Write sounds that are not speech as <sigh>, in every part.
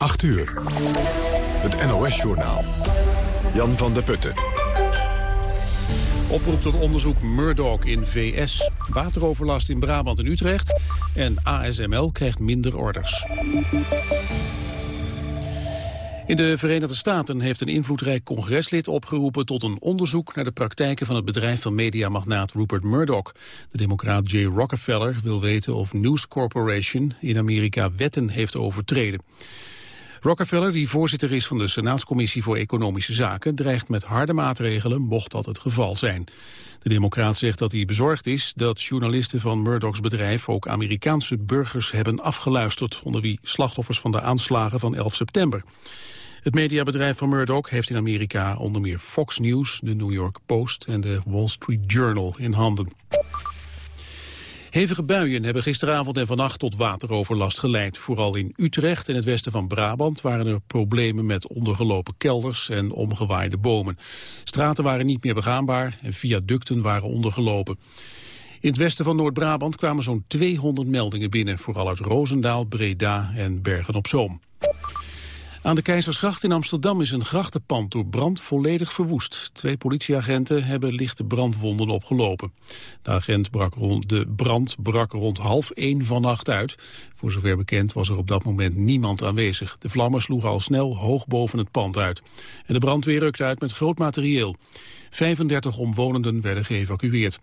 8 uur. Het NOS-journaal. Jan van der Putten. Oproep tot onderzoek Murdoch in VS. Wateroverlast in Brabant en Utrecht. En ASML krijgt minder orders. In de Verenigde Staten heeft een invloedrijk congreslid opgeroepen tot een onderzoek naar de praktijken van het bedrijf van mediamagnaat Rupert Murdoch. De democraat Jay Rockefeller wil weten of News Corporation in Amerika wetten heeft overtreden. Rockefeller, die voorzitter is van de Senaatscommissie voor Economische Zaken, dreigt met harde maatregelen, mocht dat het geval zijn. De democraat zegt dat hij bezorgd is dat journalisten van Murdochs bedrijf ook Amerikaanse burgers hebben afgeluisterd, onder wie slachtoffers van de aanslagen van 11 september. Het mediabedrijf van Murdoch heeft in Amerika onder meer Fox News, de New York Post en de Wall Street Journal in handen. Hevige buien hebben gisteravond en vannacht tot wateroverlast geleid. Vooral in Utrecht en het westen van Brabant waren er problemen met ondergelopen kelders en omgewaaide bomen. Straten waren niet meer begaanbaar en viaducten waren ondergelopen. In het westen van Noord-Brabant kwamen zo'n 200 meldingen binnen, vooral uit Roosendaal, Breda en Bergen-op-Zoom. Aan de Keizersgracht in Amsterdam is een grachtenpand door brand volledig verwoest. Twee politieagenten hebben lichte brandwonden opgelopen. De, agent brak rond, de brand brak rond half één vannacht uit. Voor zover bekend was er op dat moment niemand aanwezig. De vlammen sloegen al snel hoog boven het pand uit. En de brandweer rukte uit met groot materieel. 35 omwonenden werden geëvacueerd.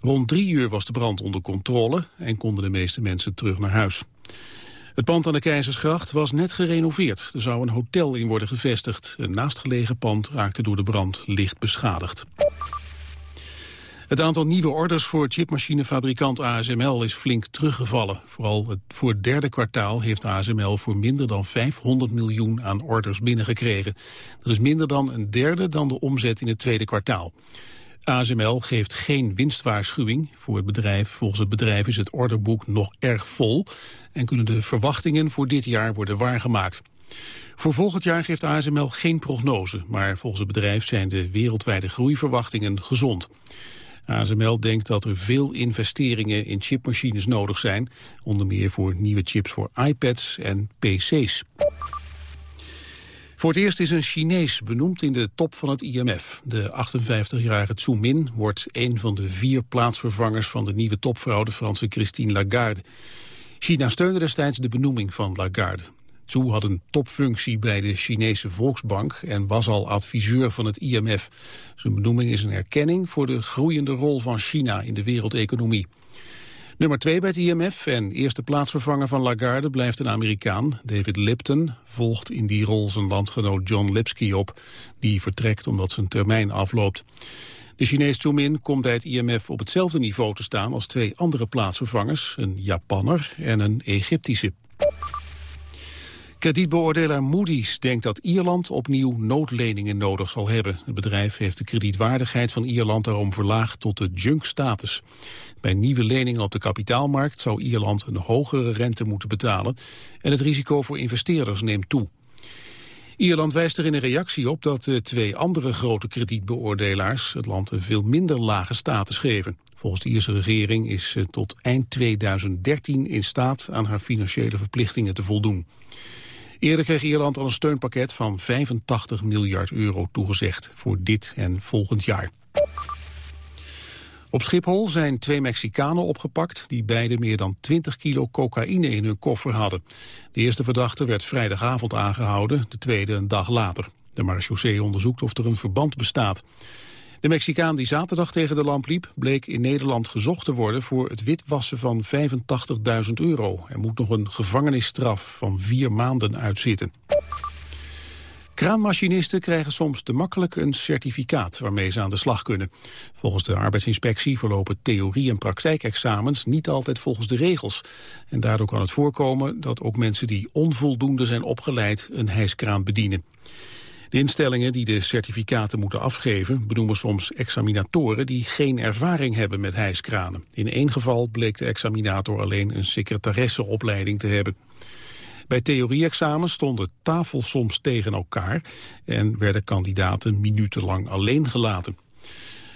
Rond drie uur was de brand onder controle en konden de meeste mensen terug naar huis. Het pand aan de Keizersgracht was net gerenoveerd. Er zou een hotel in worden gevestigd. Een naastgelegen pand raakte door de brand licht beschadigd. Het aantal nieuwe orders voor chipmachinefabrikant ASML is flink teruggevallen. Vooral het, voor het derde kwartaal heeft ASML voor minder dan 500 miljoen aan orders binnengekregen. Dat is minder dan een derde dan de omzet in het tweede kwartaal. ASML geeft geen winstwaarschuwing voor het bedrijf. Volgens het bedrijf is het orderboek nog erg vol en kunnen de verwachtingen voor dit jaar worden waargemaakt. Voor volgend jaar geeft ASML geen prognose, maar volgens het bedrijf zijn de wereldwijde groeiverwachtingen gezond. ASML denkt dat er veel investeringen in chipmachines nodig zijn, onder meer voor nieuwe chips voor iPads en PC's. Voor het eerst is een Chinees benoemd in de top van het IMF. De 58-jarige Zhu Min wordt een van de vier plaatsvervangers van de nieuwe topvrouw, de Franse Christine Lagarde. China steunde destijds de benoeming van Lagarde. Zhu had een topfunctie bij de Chinese Volksbank en was al adviseur van het IMF. Zijn benoeming is een erkenning voor de groeiende rol van China in de wereldeconomie. Nummer 2 bij het IMF en eerste plaatsvervanger van Lagarde blijft een Amerikaan. David Lipton volgt in die rol zijn landgenoot John Lipsky op. Die vertrekt omdat zijn termijn afloopt. De Chinees Zhu komt bij het IMF op hetzelfde niveau te staan als twee andere plaatsvervangers. Een Japanner en een Egyptische. Kredietbeoordelaar Moody's denkt dat Ierland opnieuw noodleningen nodig zal hebben. Het bedrijf heeft de kredietwaardigheid van Ierland daarom verlaagd tot de junk-status. Bij nieuwe leningen op de kapitaalmarkt zou Ierland een hogere rente moeten betalen en het risico voor investeerders neemt toe. Ierland wijst er in een reactie op dat de twee andere grote kredietbeoordelaars het land een veel minder lage status geven. Volgens de Ierse regering is ze tot eind 2013 in staat aan haar financiële verplichtingen te voldoen. Eerder kreeg Ierland al een steunpakket van 85 miljard euro toegezegd voor dit en volgend jaar. Op Schiphol zijn twee Mexicanen opgepakt die beide meer dan 20 kilo cocaïne in hun koffer hadden. De eerste verdachte werd vrijdagavond aangehouden, de tweede een dag later. De marechaussee onderzoekt of er een verband bestaat. De Mexicaan die zaterdag tegen de lamp liep... bleek in Nederland gezocht te worden voor het witwassen van 85.000 euro. Er moet nog een gevangenisstraf van vier maanden uitzitten. Kraanmachinisten krijgen soms te makkelijk een certificaat waarmee ze aan de slag kunnen. Volgens de arbeidsinspectie verlopen theorie- en praktijkexamens niet altijd volgens de regels. En daardoor kan het voorkomen dat ook mensen die onvoldoende zijn opgeleid een hijskraan bedienen. De instellingen die de certificaten moeten afgeven benoemen soms examinatoren die geen ervaring hebben met hijskranen. In één geval bleek de examinator alleen een secretaresseopleiding te hebben. Bij theorie-examens stonden tafels soms tegen elkaar en werden kandidaten minutenlang alleen gelaten.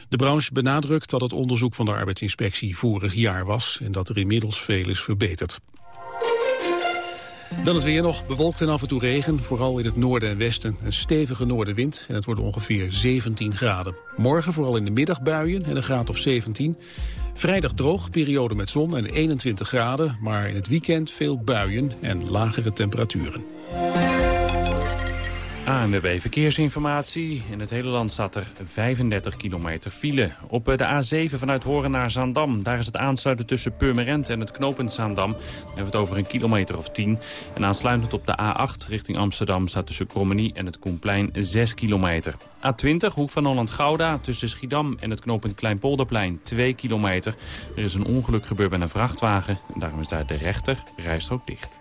De branche benadrukt dat het onderzoek van de arbeidsinspectie vorig jaar was en dat er inmiddels veel is verbeterd. Dan is weer nog bewolkt en af en toe regen, vooral in het noorden en westen. Een stevige noordenwind en het wordt ongeveer 17 graden. Morgen vooral in de middag buien en een graad of 17. Vrijdag droog, periode met zon en 21 graden, maar in het weekend veel buien en lagere temperaturen. ANWB Verkeersinformatie. In het hele land staat er 35 kilometer file. Op eh, de A7 vanuit Horen naar Zaandam. Daar is het aansluiten tussen Purmerend en het knooppunt Zaandam. Dan hebben we het over een kilometer of 10. En aansluitend op de A8 richting Amsterdam staat tussen Krommenie en het Koenplein 6 kilometer. A20 Hoek van Holland-Gouda tussen Schiedam en het knooppunt Kleinpolderplein 2 kilometer. Er is een ongeluk gebeurd met een vrachtwagen. En daarom is daar de rechter rijstrook dicht.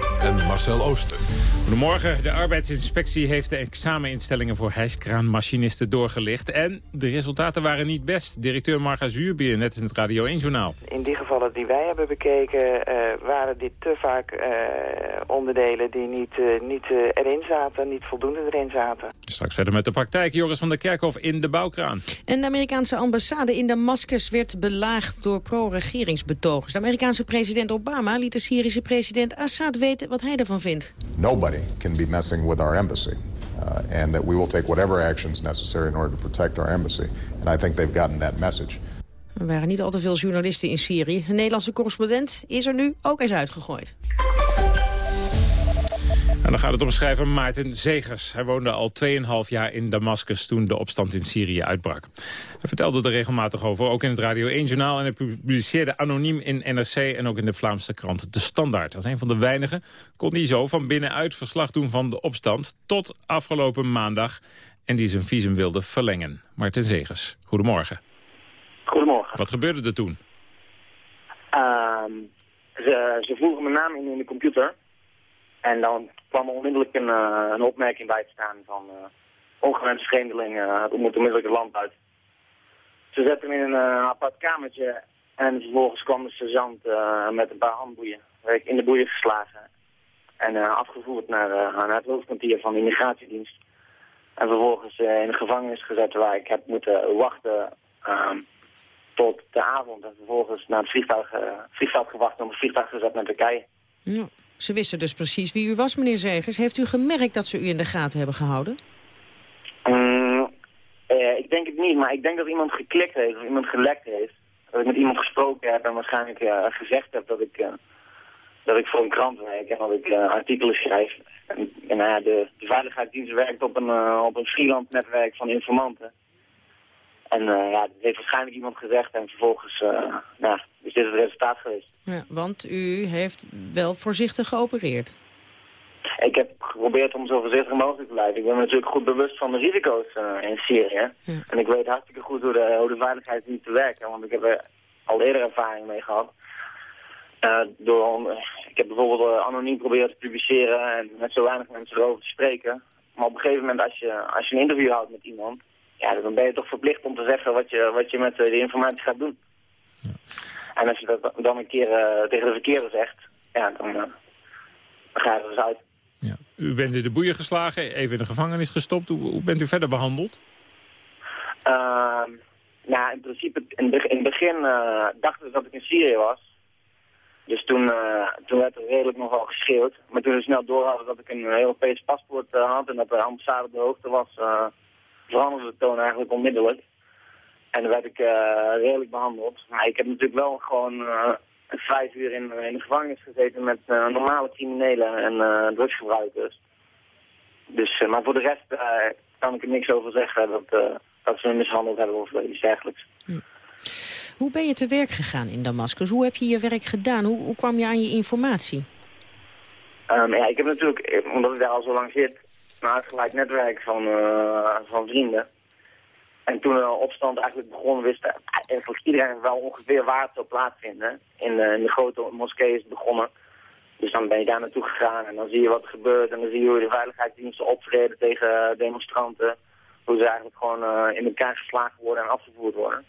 en Marcel Ooster. Goedemorgen. De arbeidsinspectie heeft de exameninstellingen voor hijskraanmachinisten doorgelicht. En de resultaten waren niet best. Directeur Marga Zuurbier, net in het Radio 1-journaal. In die gevallen die wij hebben bekeken, uh, waren dit te vaak uh, onderdelen die niet, uh, niet erin zaten, niet voldoende erin zaten. Straks verder met de praktijk. Joris van der Kerkhof in de bouwkraan. En de Amerikaanse ambassade in Damascus werd belaagd door pro-regeringsbetogers. De Amerikaanse president Obama liet de Syrische president Assad weten wat hij ervan vindt. Nobody can be messing with our embassy. Uh, and that we will take whatever actions necessary in order to protect our embassy. And I think they've gotten that message. Er waren niet al te veel journalisten in Syrië. Een Nederlandse correspondent is er nu ook eens uitgegooid. En dan gaat het om schrijver Maarten Zegers. Hij woonde al 2,5 jaar in Damascus toen de opstand in Syrië uitbrak. Hij vertelde er regelmatig over, ook in het Radio 1-journaal... en hij publiceerde anoniem in NRC en ook in de Vlaamse krant De Standaard. Als een van de weinigen kon hij zo van binnenuit verslag doen van de opstand... tot afgelopen maandag en die zijn visum wilde verlengen. Maarten Zegers, goedemorgen. Goedemorgen. Wat gebeurde er toen? Uh, ze, ze voegen mijn naam in in de computer... En dan kwam onmiddellijk een, uh, een opmerking bij te staan van uh, ongewenst vreemdeling, uh, het moet onmiddellijk het land uit. Ze zetten hem in een apart kamertje en vervolgens kwam de sergeant met een paar handboeien. In de boeien geslagen en afgevoerd naar, naar het hoofdkwartier van de immigratiedienst. En vervolgens in de gevangenis gezet waar ik heb moeten wachten ehm, tot de avond. En vervolgens naar het vliegtuig, vliegveld gewacht om het vliegtuig gezet naar Turkije. Ja. Ze wisten dus precies wie u was, meneer Zegers. Heeft u gemerkt dat ze u in de gaten hebben gehouden? Mm, eh, ik denk het niet, maar ik denk dat iemand geklikt heeft of iemand gelekt heeft. Dat ik met iemand gesproken heb en waarschijnlijk uh, gezegd heb dat ik, uh, dat ik voor een krant werk en dat ik uh, artikelen schrijf. En, en de veiligheidsdienst werkt op een, op een freelance netwerk van informanten. En uh, ja, dat heeft waarschijnlijk iemand gezegd en vervolgens uh, nou, is dit het resultaat geweest. Ja, want u heeft wel voorzichtig geopereerd. Ik heb geprobeerd om zo voorzichtig mogelijk te blijven. Ik ben me natuurlijk goed bewust van de risico's uh, in Syrië. Ja. En ik weet hartstikke goed hoe de, hoe de veiligheid niet te werken. Want ik heb er al eerder ervaring mee gehad. door, ik heb bijvoorbeeld anoniem proberen te publiceren en met zo weinig mensen erover te spreken. Maar op een gegeven moment als je, als je een interview houdt met iemand ja, dan ben je toch verplicht om te zeggen wat je, wat je met uh, die informatie gaat doen. Ja. En als je dat dan een keer uh, tegen de verkeerde zegt, ja, dan, uh, dan ga je er dus uit. Ja. U bent in de boeien geslagen, even in de gevangenis gestopt. Hoe, hoe bent u verder behandeld? Ehm, nou, in principe, in, het begin dachten ze dat ik in Syrië was. Dus toen, toen werd er redelijk nogal geschreeuwd. Maar toen we snel door hadden dat ik een Europees paspoort had en dat de ambassade op de hoogte was veranderde de toon eigenlijk onmiddellijk. En dan werd ik uh, redelijk behandeld. Maar ik heb natuurlijk wel gewoon uh, vijf uur in, de gevangenis gezeten met uh, normale criminelen en drugsgebruikers. Dus, maar voor de rest kan ik er niks over zeggen dat, dat ze me mishandeld hebben of iets dergelijks. Hm. Hoe ben je te werk gegaan in Damascus? Hoe heb je je werk gedaan? Hoe, hoe kwam je aan je informatie? Um, ja, ik heb natuurlijk, omdat ik daar al zo lang zit, een uitgeleid netwerk van, uh, van vrienden. En toen de opstand eigenlijk begon, wist eigenlijk iedereen wel ongeveer waar het zou plaatsvinden. In, uh, in de grote moskee is het begonnen. Dus dan ben je daar naartoe gegaan en dan zie je wat er gebeurt. En dan zie je hoe de veiligheidsdiensten optreden tegen demonstranten. Hoe ze eigenlijk gewoon in elkaar geslagen worden en afgevoerd worden.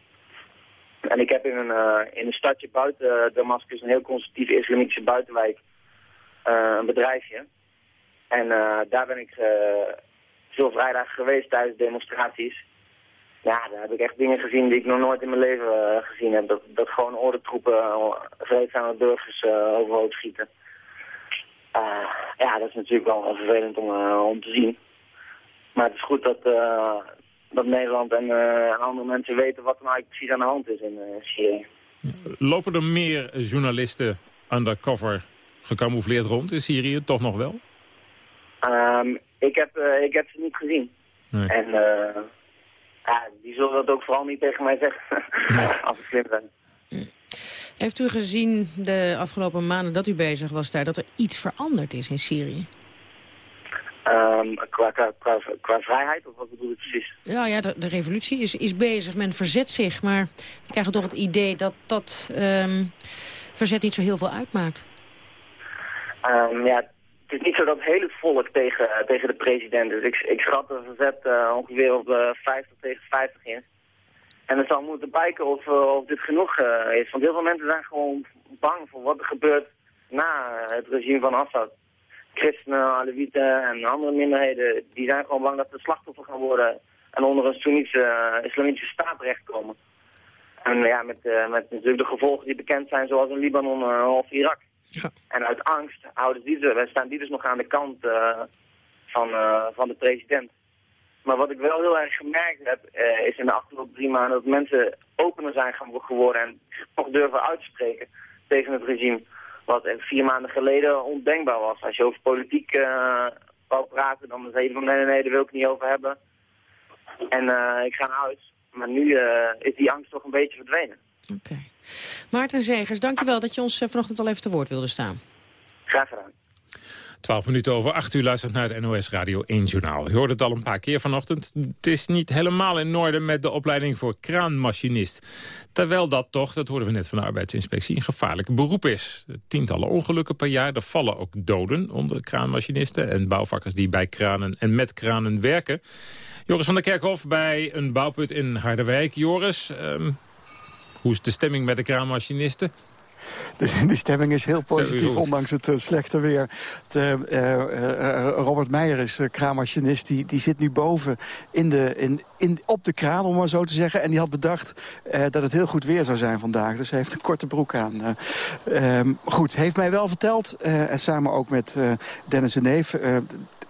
En ik heb in een, in een stadje buiten Damascus, een heel conservatieve islamitische buitenwijk, een bedrijfje. En uh, daar ben ik uh, veel vrijdagen geweest tijdens demonstraties. ja, daar heb ik echt dingen gezien die ik nog nooit in mijn leven gezien heb. Dat, dat gewoon ordentroepen vreedzame burgers overhoop schieten. ja, dat is natuurlijk wel vervelend om, om te zien. Maar het is goed dat, dat Nederland en, andere mensen weten wat er nou precies aan de hand is in Syrië. Lopen er meer journalisten undercover gecamoufleerd rond in Syrië? Toch nog wel? Um, ik, heb, uh, ik heb ze niet gezien. Nee. En uh, ja, die zullen dat ook vooral niet tegen mij zeggen. <laughs> Nee. Als ik slim ben. Heeft u gezien de afgelopen maanden dat u bezig was daar... dat er iets veranderd is in Syrië? Um, qua, qua, qua, vrijheid, of wat bedoel je precies? Ja, ja de, de, revolutie is, is bezig, men verzet zich. Maar ik krijg toch het idee dat dat um, verzet niet zo heel veel uitmaakt. Um, ja, het is niet zo dat het hele volk tegen, tegen de president is. Ik, ik schat de verzet uh, ongeveer op uh, 50 tegen 50 in. En het zal moeten bijken of, uh, of dit genoeg is. Want heel veel mensen zijn gewoon bang voor wat er gebeurt na het regime van Assad christenen, Alevieten en andere minderheden, die zijn gewoon bang dat ze slachtoffer gaan worden en onder een Soenitische, islamitische staat terechtkomen. En ja, met, met natuurlijk de gevolgen die bekend zijn, zoals in Libanon of Irak. En uit angst houden die, wij staan die dus nog aan de kant van, van de president. Maar wat ik wel heel erg gemerkt heb, is in de afgelopen drie maanden dat mensen opener zijn geworden en toch durven uitspreken tegen het regime. Wat vier maanden geleden ondenkbaar was. Als je over politiek wou praten, dan zei je van nee, nee, nee, daar wil ik niet over hebben. En ik ga huis. Maar nu is die angst toch een beetje verdwenen. Oké. Okay. Maarten Zegers, dankjewel dat je ons vanochtend al even te woord wilde staan. Graag gedaan. 12 minuten over 8 uur luistert naar het NOS Radio 1 Journaal. Je hoort het al een paar keer vanochtend. Het is niet helemaal in orde met de opleiding voor kraanmachinist. Terwijl dat toch, dat hoorden we net van de arbeidsinspectie, een gevaarlijk beroep is. Tientallen ongelukken per jaar. Er vallen ook doden onder kraanmachinisten en bouwvakkers die bij kranen en met kranen werken. Joris van der Kerkhof bij een bouwput in Harderwijk. Joris, um, hoe is de stemming met de kraanmachinisten? De, de stemming is heel positief, ondanks het uh, slechte weer. De, uh, uh, Robert Meijer is kraammachinist. Die, die zit nu boven in de, in, in, op de kraan, om maar zo te zeggen. En die had bedacht dat het heel goed weer zou zijn vandaag. Dus hij heeft een korte broek aan. Ehm, goed, heeft mij wel verteld, en samen ook met Dennis de Neef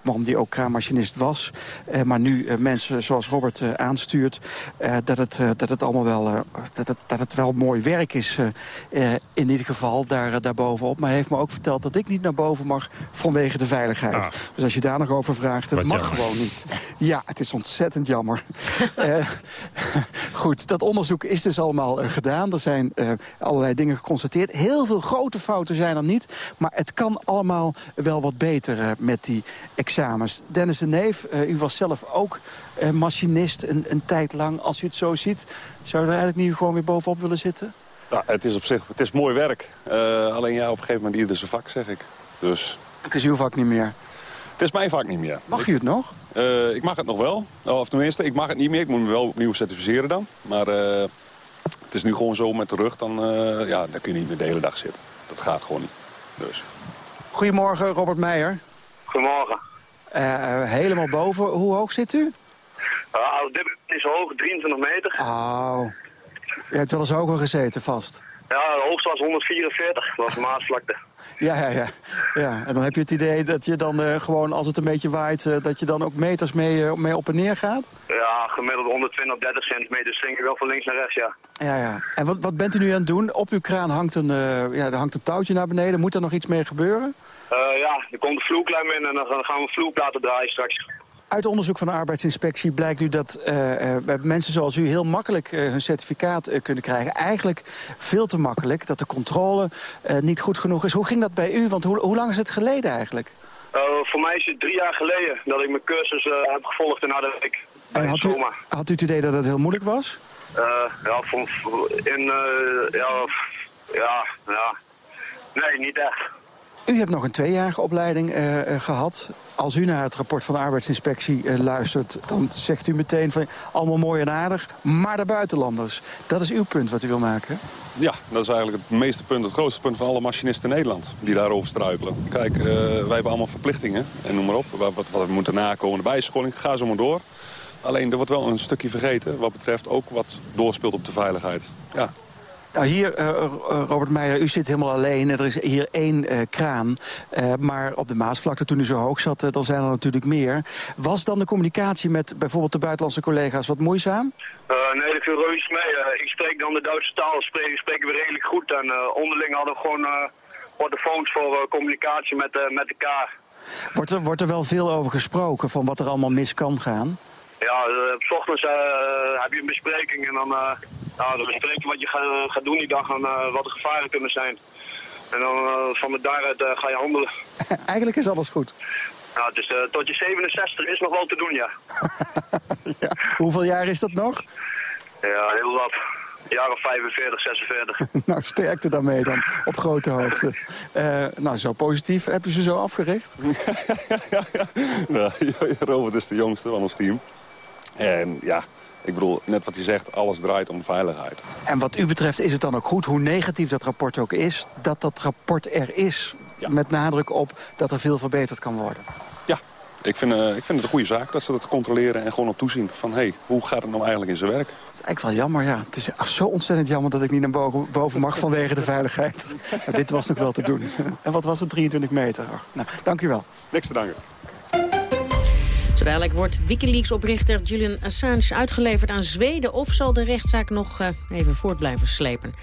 man die ook kraammachinist was. Eh, maar nu eh, mensen zoals Robert eh, aanstuurt... dat, het, dat, het allemaal wel, dat, het, dat het wel mooi werk is in ieder geval daar, daarbovenop. Maar hij heeft me ook verteld dat ik niet naar boven mag vanwege de veiligheid. Ah. Dus als je daar nog over vraagt, het mag gewoon niet. Ja, het is ontzettend jammer. <laughs> goed, dat onderzoek is dus allemaal gedaan. Er zijn allerlei dingen geconstateerd. Heel veel grote fouten zijn er niet. Maar het kan allemaal wel wat beter met die examens. Dennis de Neef, uh, u was zelf ook uh, machinist een, een, tijd lang. Als u het zo ziet, zou u er eigenlijk niet gewoon weer bovenop willen zitten? Nou, het is op zich het is mooi werk. Uh, alleen ja, op een gegeven moment ieder zijn vak, zeg ik. Dus... Het is uw vak niet meer? Het is mijn vak niet meer. Mag u het nog? ik mag het nog wel. Of tenminste, ik mag het niet meer. Ik moet me wel opnieuw certificeren dan. Maar het is nu gewoon zo met de rug, dan, ja, dan kun je niet meer de hele dag zitten. Dat gaat gewoon niet. Dus. Goedemorgen, Robert Meijer. Goedemorgen. Uh, helemaal boven. Hoe hoog zit u? Uh, dit is hoog, 23 meter. Oh. Je hebt wel eens hoger gezeten, vast? Ja, de hoogste was 144. Dat was Maasvlakte. <laughs> Ja, ja, ja, ja. En dan heb je het idee dat je dan uh, gewoon, als het een beetje waait... Uh, dat je dan ook meters mee, mee op en neer gaat? Ja, gemiddeld 120, 30 centimeter swing je wel van links naar rechts, ja. Ja, ja. En wat, wat bent u nu aan het doen? Op uw kraan hangt een, ja, er hangt een touwtje naar beneden. Moet er nog iets mee gebeuren? Uh, ja, er komt de vloerklem in en dan gaan we vloerplaten draaien straks. Uit onderzoek van de arbeidsinspectie blijkt nu dat uh, uh, mensen zoals u heel makkelijk hun certificaat kunnen krijgen. Eigenlijk veel te makkelijk, dat de controle niet goed genoeg is. Hoe ging dat bij u? Want hoe, hoe lang is het geleden eigenlijk? voor mij is het drie jaar geleden dat ik mijn cursus heb gevolgd in Harderwijk. En had u, had u het idee dat het heel moeilijk was? ja, in, ja, ja, ja, nee, niet echt. U hebt nog een tweejarige opleiding uh, uh, gehad. Als u naar het rapport van de arbeidsinspectie uh, luistert... dan zegt u meteen van allemaal mooi en aardig, maar de buitenlanders. Dat is uw punt wat u wil maken? Ja, dat is eigenlijk het meeste punt, het grootste punt van alle machinisten in Nederland... die daarover struikelen. Kijk, wij hebben allemaal verplichtingen en noem maar op. Wat, wat we moeten nakomen, de bijscholing, ga zo maar door. Alleen er wordt wel een stukje vergeten wat betreft ook wat doorspeelt op de veiligheid. Ja, nou, hier, uh, Robert Meijer, u zit helemaal alleen. Er is hier één uh, kraan. Uh, maar op de Maasvlakte, toen u zo hoog zat, dan zijn er natuurlijk meer. Was dan de communicatie met bijvoorbeeld de buitenlandse collega's wat moeizaam? nee, dat viel reuze mee. ik spreek dan de Duitse taal, spreken, spreken we redelijk goed. En onderling hadden we gewoon telefoons voor communicatie met, met elkaar. Wordt er, wordt er wel veel over gesproken, van wat er allemaal mis kan gaan? Ja, op ochtends heb je een bespreking en dan nou, dan bespreek je wat je gaat, gaat doen die dag en uh, wat de gevaren kunnen zijn. En dan uh, van daaruit uh, ga je handelen. <laughs> Eigenlijk is alles goed. Nou, dus tot je 67 is nog wel te doen, ja. <laughs> ja. Hoeveel jaar is dat nog? Ja, heel wat. Jaar of 45, 46. nou, sterkte daarmee dan, op grote hoogte. nou, zo positief heb je ze zo afgericht? <laughs> nou, Robert is de jongste van ons team. En ja, ik bedoel, net wat hij zegt, alles draait om veiligheid. En wat u betreft is het dan ook goed, hoe negatief dat rapport ook is... dat dat rapport er is, met nadruk op dat er veel verbeterd kan worden. Ja, ik vind, uh, ik vind het een goede zaak dat ze dat controleren en gewoon op toezien. Van, hé, hey, hoe gaat het nou eigenlijk in zijn werk? Het is eigenlijk wel jammer, ja. Het is zo ontzettend jammer dat ik niet naar boven, boven mag vanwege de veiligheid. <laughs> dit was nog wel te doen. <laughs> En wat was het, 23 meter? nou, dank u wel. Niks te danken. Zo dadelijk wordt Wikileaks-oprichter Julian Assange uitgeleverd aan Zweden... of zal de rechtszaak nog uh, even voort blijven slepen?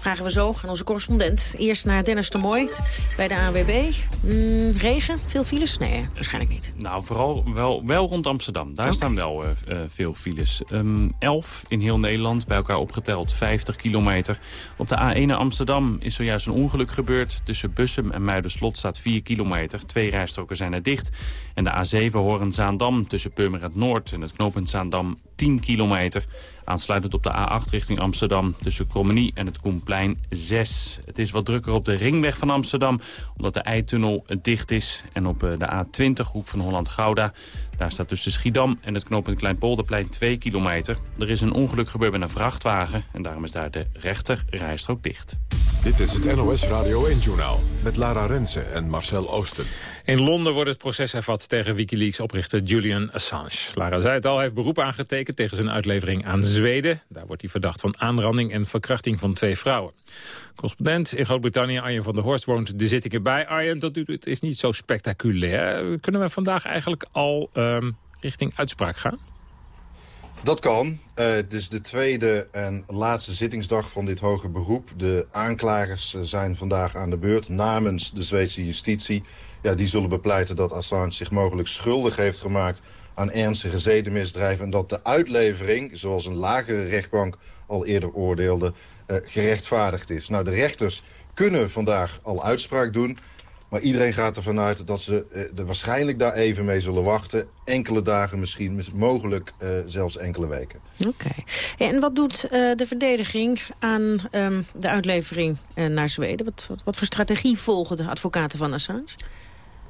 Vragen we zo aan onze correspondent. Eerst naar Dennis de Mooi bij de ANWB. Mm, regen? Veel files? Nee, waarschijnlijk niet. Nou, vooral wel, wel rond Amsterdam. Daar staan wel uh, uh, veel files. Um, elf in heel Nederland, bij elkaar opgeteld 50 kilometer. Op de A1 naar Amsterdam is zojuist een ongeluk gebeurd. Tussen Bussum en Muiderslot staat 4 kilometer. Twee rijstroken zijn er dicht. En de A7 Horen-Zaandam tussen Purmerend Noord en het knooppunt Zaandam 10 kilometer. Aansluitend op de A8 richting Amsterdam tussen Krommenie en het Koenplein 6. Het is wat drukker op de ringweg van Amsterdam omdat de Eitunnel dicht is. En op eh, de A20 hoek van Holland-Gouda daar staat tussen Schiedam en het knooppunt Kleinpolderplein 2 kilometer. Er is een ongeluk gebeurd met een vrachtwagen en daarom is daar de rechter rijstrook dicht. Dit is het NOS Radio 1-journaal met Lara Rensen en Marcel Oosten. In Londen wordt het proces hervat tegen Wikileaks-oprichter Julian Assange. Lara zei het al, hij heeft beroep aangetekend tegen zijn uitlevering aan Zweden. Daar wordt hij verdacht van aanranding en verkrachting van twee vrouwen. Correspondent in Groot-Brittannië, Arjen van der Horst, woont de zit ik erbij. Arjen, dat het is niet zo spectaculair. Kunnen we vandaag eigenlijk al ehm, richting uitspraak gaan? Dat kan. Uh, het is de tweede en laatste zittingsdag van dit hoge beroep. De aanklagers eh, zijn vandaag aan de beurt namens de Zweedse justitie. Ja, die zullen bepleiten dat Assange zich mogelijk schuldig heeft gemaakt aan ernstige zedenmisdrijven... en dat de uitlevering, zoals een lagere rechtbank al eerder oordeelde, uh, gerechtvaardigd is. Nou, de rechters kunnen vandaag al uitspraak doen... Maar iedereen gaat ervan uit dat ze uh, er waarschijnlijk daar even mee zullen wachten. Enkele dagen misschien, mogelijk uh, zelfs enkele weken. Oké. En wat doet uh, de verdediging aan um, de uitlevering naar Zweden? Wat, wat, voor strategie volgen de advocaten van Assange?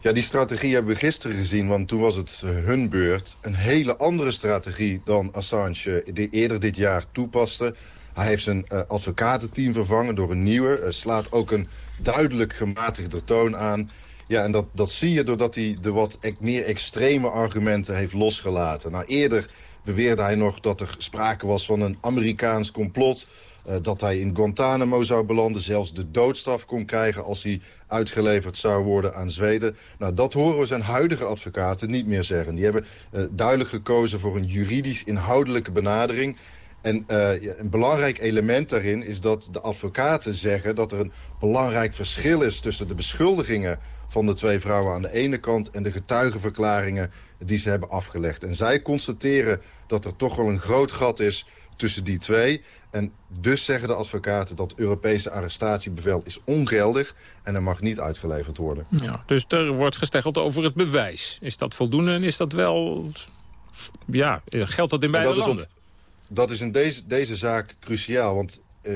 Ja, die strategie hebben we gisteren gezien, want toen was het hun beurt. Een hele andere strategie dan Assange eerder dit jaar toepaste. Hij heeft zijn uh, advocatenteam vervangen door een nieuwe. Slaat ook een duidelijk gematigder toon aan. Ja, en dat, dat zie je doordat hij de wat meer extreme argumenten heeft losgelaten. Nou, eerder beweerde hij nog dat er sprake was van een Amerikaans complot... Uh, dat hij in Guantanamo zou belanden, zelfs de doodstraf kon krijgen... als hij uitgeleverd zou worden aan Zweden. Nou, dat horen we zijn huidige advocaten niet meer zeggen. Die hebben uh, duidelijk gekozen voor een juridisch inhoudelijke benadering... En uh, een belangrijk element daarin is dat de advocaten zeggen... dat er een belangrijk verschil is tussen de beschuldigingen van de twee vrouwen aan de ene kant... en de getuigenverklaringen die ze hebben afgelegd. En zij constateren dat er toch wel een groot gat is tussen die twee. En dus zeggen de advocaten dat Europese arrestatiebevel is ongeldig... en er mag niet uitgeleverd worden. Ja, dus er wordt gesteggeld over het bewijs. Is dat voldoende en is dat wel... Ja, geldt dat in beide landen? dat is in deze, deze zaak cruciaal. Want uh,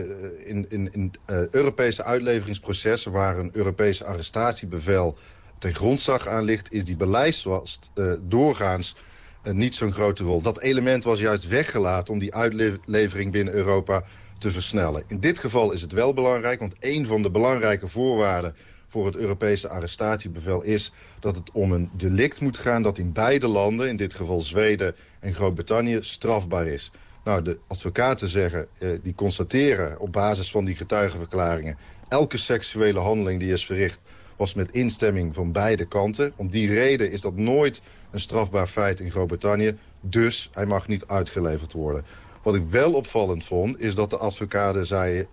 in, in, in uh, Europese uitleveringsprocessen... waar een Europese arrestatiebevel ten grondslag aan ligt... is die beleidswast uh, doorgaans niet zo'n grote rol. Dat element was juist weggelaten om die uitlevering binnen Europa te versnellen. In dit geval is het wel belangrijk, want een van de belangrijke voorwaarden voor het Europese arrestatiebevel is dat het om een delict moet gaan... dat in beide landen, in dit geval Zweden en Groot-Brittannië, strafbaar is. Nou, de advocaten zeggen, eh, die constateren op basis van die getuigenverklaringen... elke seksuele handeling die is verricht was met instemming van beide kanten. Om die reden is dat nooit een strafbaar feit in Groot-Brittannië. Dus hij mag niet uitgeleverd worden. Wat ik wel opvallend vond, is dat de advocaten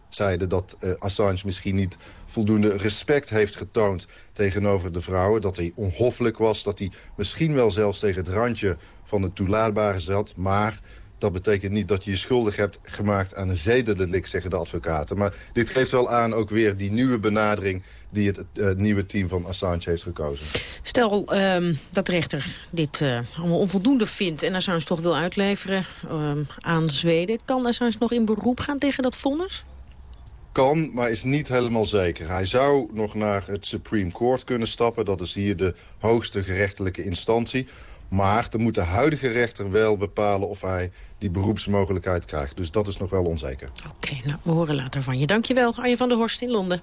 zeiden dat uh, Assange misschien niet voldoende respect heeft getoond tegenover de vrouwen. Dat hij onhoffelijk was, dat hij misschien wel zelfs tegen het randje van het toelaatbare zat. Maar dat betekent niet dat je je schuldig hebt gemaakt aan een zedendelict, zeggen de advocaten. Maar dit geeft wel aan ook weer die nieuwe benadering die het uh, nieuwe team van Assange heeft gekozen. Stel um, dat de rechter dit uh, allemaal onvoldoende vindt en Assange toch wil uitleveren um, aan Zweden. Kan Assange nog in beroep gaan tegen dat vonnis? kan, maar is niet helemaal zeker. Hij zou nog naar het Supreme Court kunnen stappen. Dat is hier de hoogste gerechtelijke instantie. Maar dan moet de huidige rechter wel bepalen of hij die beroepsmogelijkheid krijgt. Dus dat is nog wel onzeker. Oké, nou, we horen later van je. Dankjewel, Arjen van der Horst in Londen.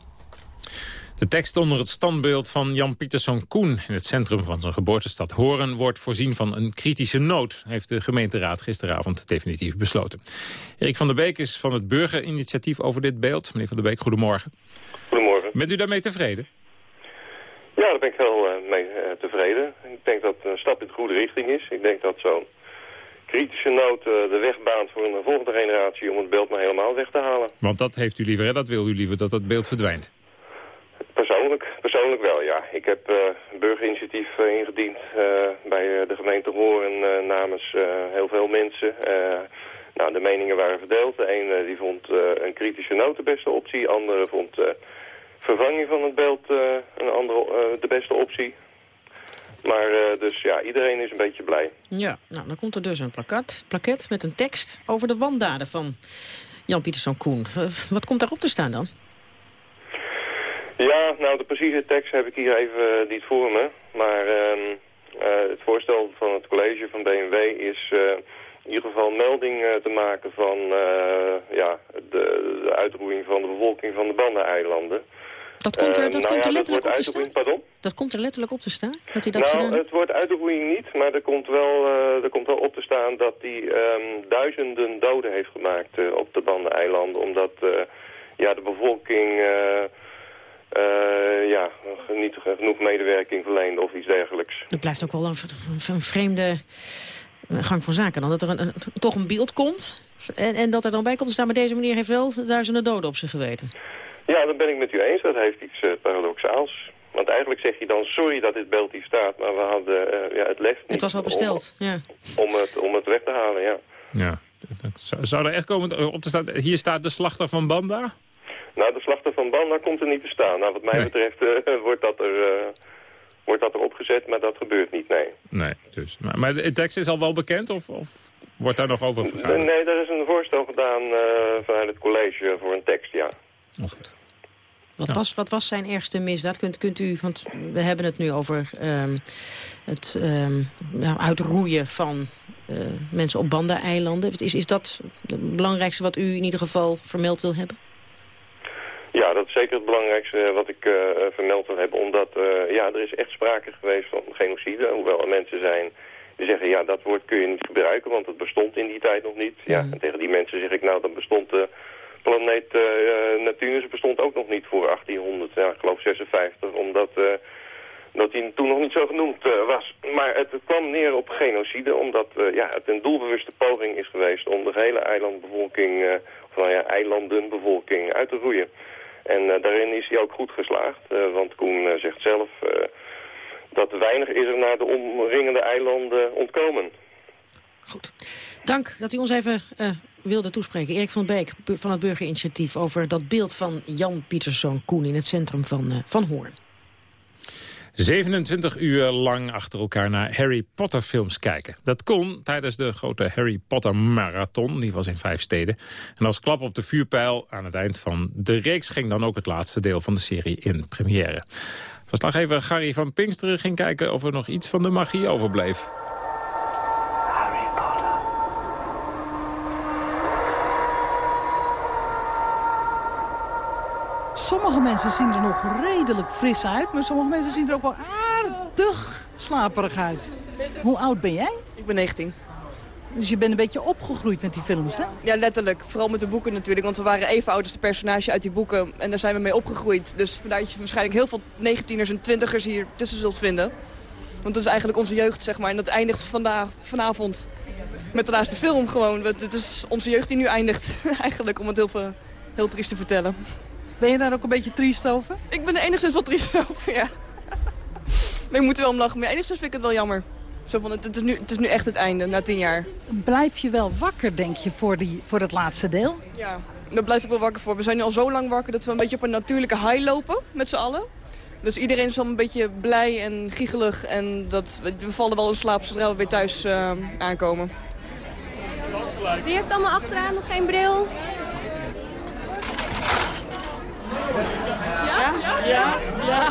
De tekst onder het standbeeld van Jan Pieterszoon Koen... in het centrum van zijn geboortestad Horen... wordt voorzien van een kritische noot... heeft de gemeenteraad gisteravond definitief besloten. Erik van der Beek is van het burgerinitiatief over dit beeld. Meneer van der Beek, goedemorgen. Goedemorgen. Bent u daarmee tevreden? Ja, daar ben ik wel uh, mee uh, tevreden. Ik denk dat het een stap in de goede richting is. Ik denk dat zo'n kritische noot uh, de weg baant voor een volgende generatie... om het beeld maar helemaal weg te halen. Want dat heeft u liever, hè? Dat wil u liever, dat dat beeld verdwijnt? Persoonlijk, persoonlijk wel, ja. Ik heb een burgerinitiatief ingediend bij de gemeente Horen namens heel veel mensen... nou, de meningen waren verdeeld. De ene die vond een kritische noot de beste optie. De andere vond vervanging van het beeld een andere, de beste optie. Maar dus ja, iedereen is een beetje blij. Ja, nou dan komt er dus een plakat, plaket met een tekst over de wandaden van Jan Pieterszoon Koen. wat komt daarop te staan dan? Ja, nou de precieze tekst heb ik hier even niet voor me. Maar ehm, het voorstel van het college van BMW is in ieder geval melding te maken van ja, de, de uitroeiing van de bevolking van de Bandeneilanden. Dat komt er, dat nou komt ja, er letterlijk op te staan? Pardon? Dat komt er letterlijk op te staan? Dat hij dat nou, gedaan het woord uitroeiing niet, maar er komt wel, uh, er komt wel op te staan dat hij um, duizenden doden heeft gemaakt uh, op de Bandeneilanden. Omdat ja, de bevolking niet genoeg medewerking verleende of iets dergelijks. Het blijft ook wel een, een vreemde gang van zaken. Dan dat er een, een, toch een beeld komt en, en dat er dan bij komt te staan... maar deze meneer heeft wel duizenden doden op zich geweten. Ja, dat ben ik met u eens. Dat heeft iets uh, paradoxaals. Want eigenlijk zeg je dan, sorry dat dit beeld hier staat, maar we hadden uh, ja, het lef niet. Het was al besteld, om, ja. Om het, om het weg te halen, ja. Ja. Zou er echt komen op te staan, hier staat de slachter van Banda? Nou, de slachter van Banda komt er niet te staan. Nou, wat mij nee. betreft uh, <laughs> wordt dat er... Wordt dat er opgezet, maar dat gebeurt niet, nee. Nee, dus. Maar, maar de tekst is al wel bekend of, of wordt daar nog over vergaderd? Nee, er is een voorstel gedaan vanuit het college voor een tekst, ja. Oh, goed. Wat, ja. was, wat was zijn ergste misdaad? Kunt, kunt u, want we hebben het nu over um, het um, ja, uitroeien van uh, mensen op Banda-eilanden. Is, is dat het belangrijkste wat u in ieder geval vermeld wil hebben? Ja, dat is zeker het belangrijkste wat ik uh, vermeld wil hebben. Omdat uh, ja, er is echt sprake geweest van genocide. Hoewel er mensen zijn die zeggen, ja, dat woord kun je niet gebruiken, want het bestond in die tijd nog niet. Ja, en tegen die mensen zeg ik, nou, dan bestond de planeet uh, Neptunus bestond ook nog niet voor 1800, ja, ik geloof 56, omdat uh, dat hij toen nog niet zo genoemd uh, was. Maar het, het kwam neer op genocide, omdat uh, ja, het een doelbewuste poging is geweest om de hele eilandbevolking, uh, of nou ja, eilandenbevolking uit te roeien. En uh, daarin is hij ook goed geslaagd, uh, want Koen uh, zegt zelf dat weinig is er naar de omringende eilanden ontkomen. Goed. Dank dat u ons even wilde toespreken. Erik van Beek van het Burgerinitiatief over dat beeld van Jan Pieterszoon Koen in het centrum van, van Hoorn. 27 uur lang achter elkaar naar Harry Potter films kijken. Dat kon tijdens de grote Harry Potter marathon, die was in vijf steden. En als klap op de vuurpijl aan het eind van de reeks ging dan ook het laatste deel van de serie in première. Verslaggever Gary van Pinksteren ging kijken of er nog iets van de magie overbleef. sommige mensen zien er nog redelijk fris uit... maar sommige mensen zien er ook wel aardig slaperig uit. Hoe oud ben jij? Ik ben 19. Dus je bent een beetje opgegroeid met die films, hè? Ja, letterlijk. Vooral met de boeken natuurlijk. Want we waren even oud als de personage uit die boeken. En daar zijn we mee opgegroeid. Dus vandaar dat je waarschijnlijk heel veel 19ers en 20ers hier tussen zult vinden. Want dat is eigenlijk onze jeugd, zeg maar. En dat eindigt vandaag, vanavond met de laatste film gewoon. Het is onze jeugd die nu eindigt, <laughs> eigenlijk, om het heel, veel, heel triest te vertellen. Ben je daar ook een beetje triest over? Ik ben er enigszins wel triest over, ja. Maar ik moet er wel om lachen, maar enigszins vind ik het wel jammer. Zo van, het, is nu, het is nu echt het einde, na tien jaar. Blijf je wel wakker, denk je, voor, die, voor het laatste deel? Ja, daar blijf ik wel wakker voor. We zijn nu al zo lang wakker dat we een beetje op een natuurlijke high lopen, met z'n allen. Dus iedereen is wel een beetje blij en giegelig. En dat, we vallen wel in slaap zodra we weer thuis uh, aankomen. Wie heeft allemaal achteraan nog geen bril? Ja? Ja? Ja?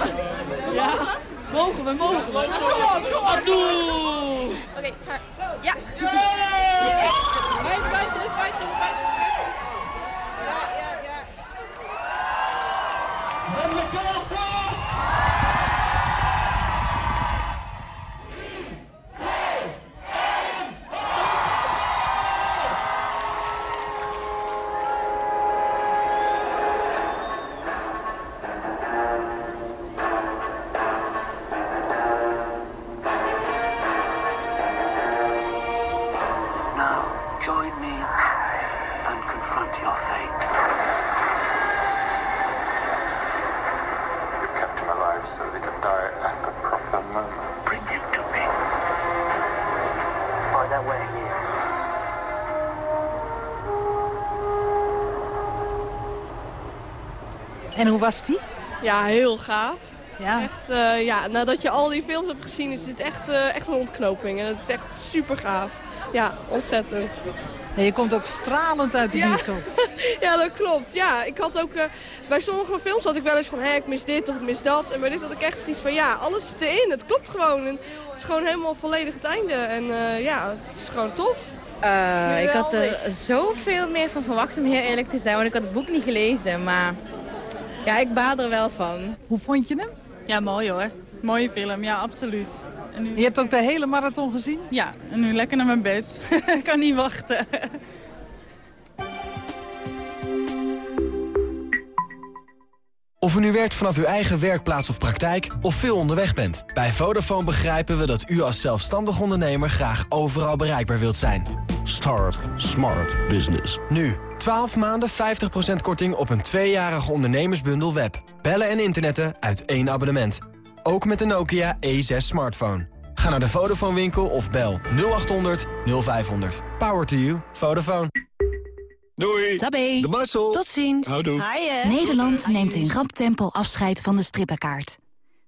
Ja? Mogen we, mogen we. Oké, okay, ga. Ja. Buiten, buiten, buiten, buiten, Ja, ja, ja. Van de En hoe was die? Ja, heel gaaf. Ja. Echt, uh, ja, nadat je al die films hebt gezien, is dit echt, uh, echt een ontknoping. En het is echt super gaaf. Ja, ontzettend. En je komt ook stralend uit de ja. bioscoop. <laughs> ja, dat klopt. Ja, ik had ook, uh, bij sommige films had ik wel eens van, hé, ik mis dit of ik mis dat. En bij dit had ik echt iets van, ja, alles zit erin. Het klopt gewoon. En het is gewoon helemaal volledig het einde. En ja, het is gewoon tof. ik had er zoveel meer van verwacht om heel eerlijk te zijn. Want ik had het boek niet gelezen, maar... Ja, ik baal er wel van. Hoe vond je hem? Ja, mooi hoor. Mooie film, ja, absoluut. En nu... Je hebt ook de hele marathon gezien? Ja, en nu lekker naar mijn bed. <laughs> ik kan niet wachten. Of u nu werkt vanaf uw eigen werkplaats of praktijk of veel onderweg bent. Bij Vodafone begrijpen we dat u als zelfstandig ondernemer graag overal bereikbaar wilt zijn. Start Smart Business. Nu, 12 maanden 50% korting op een tweejarige ondernemersbundel web. Bellen en internetten uit één abonnement. Ook met de Nokia E6 smartphone. Ga naar de Vodafone winkel of bel 0800 0500. Power to you. Vodafone. Doei. Tabé. De Marcel. Tot ziens. Houdoe. Nederland neemt in rap tempo afscheid van de strippenkaart.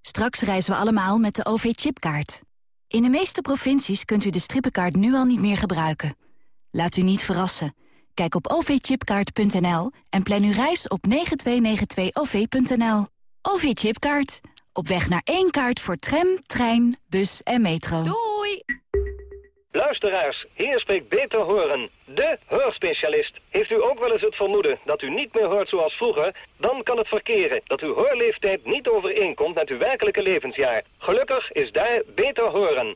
Straks reizen we allemaal met de OV-chipkaart. In de meeste provincies kunt u de strippenkaart nu al niet meer gebruiken. Laat u niet verrassen. Kijk op ovchipkaart.nl en plan uw reis op 9292-OV.nL. OV-chipkaart. Op weg naar één kaart voor tram, trein, bus en metro. Doei! Luisteraars, hier spreekt Beter Horen, de hoorspecialist. Heeft u ook wel eens het vermoeden dat u niet meer hoort zoals vroeger? Dan kan het verkeren dat uw hoorleeftijd niet overeenkomt met uw werkelijke levensjaar. Gelukkig is daar Beter Horen.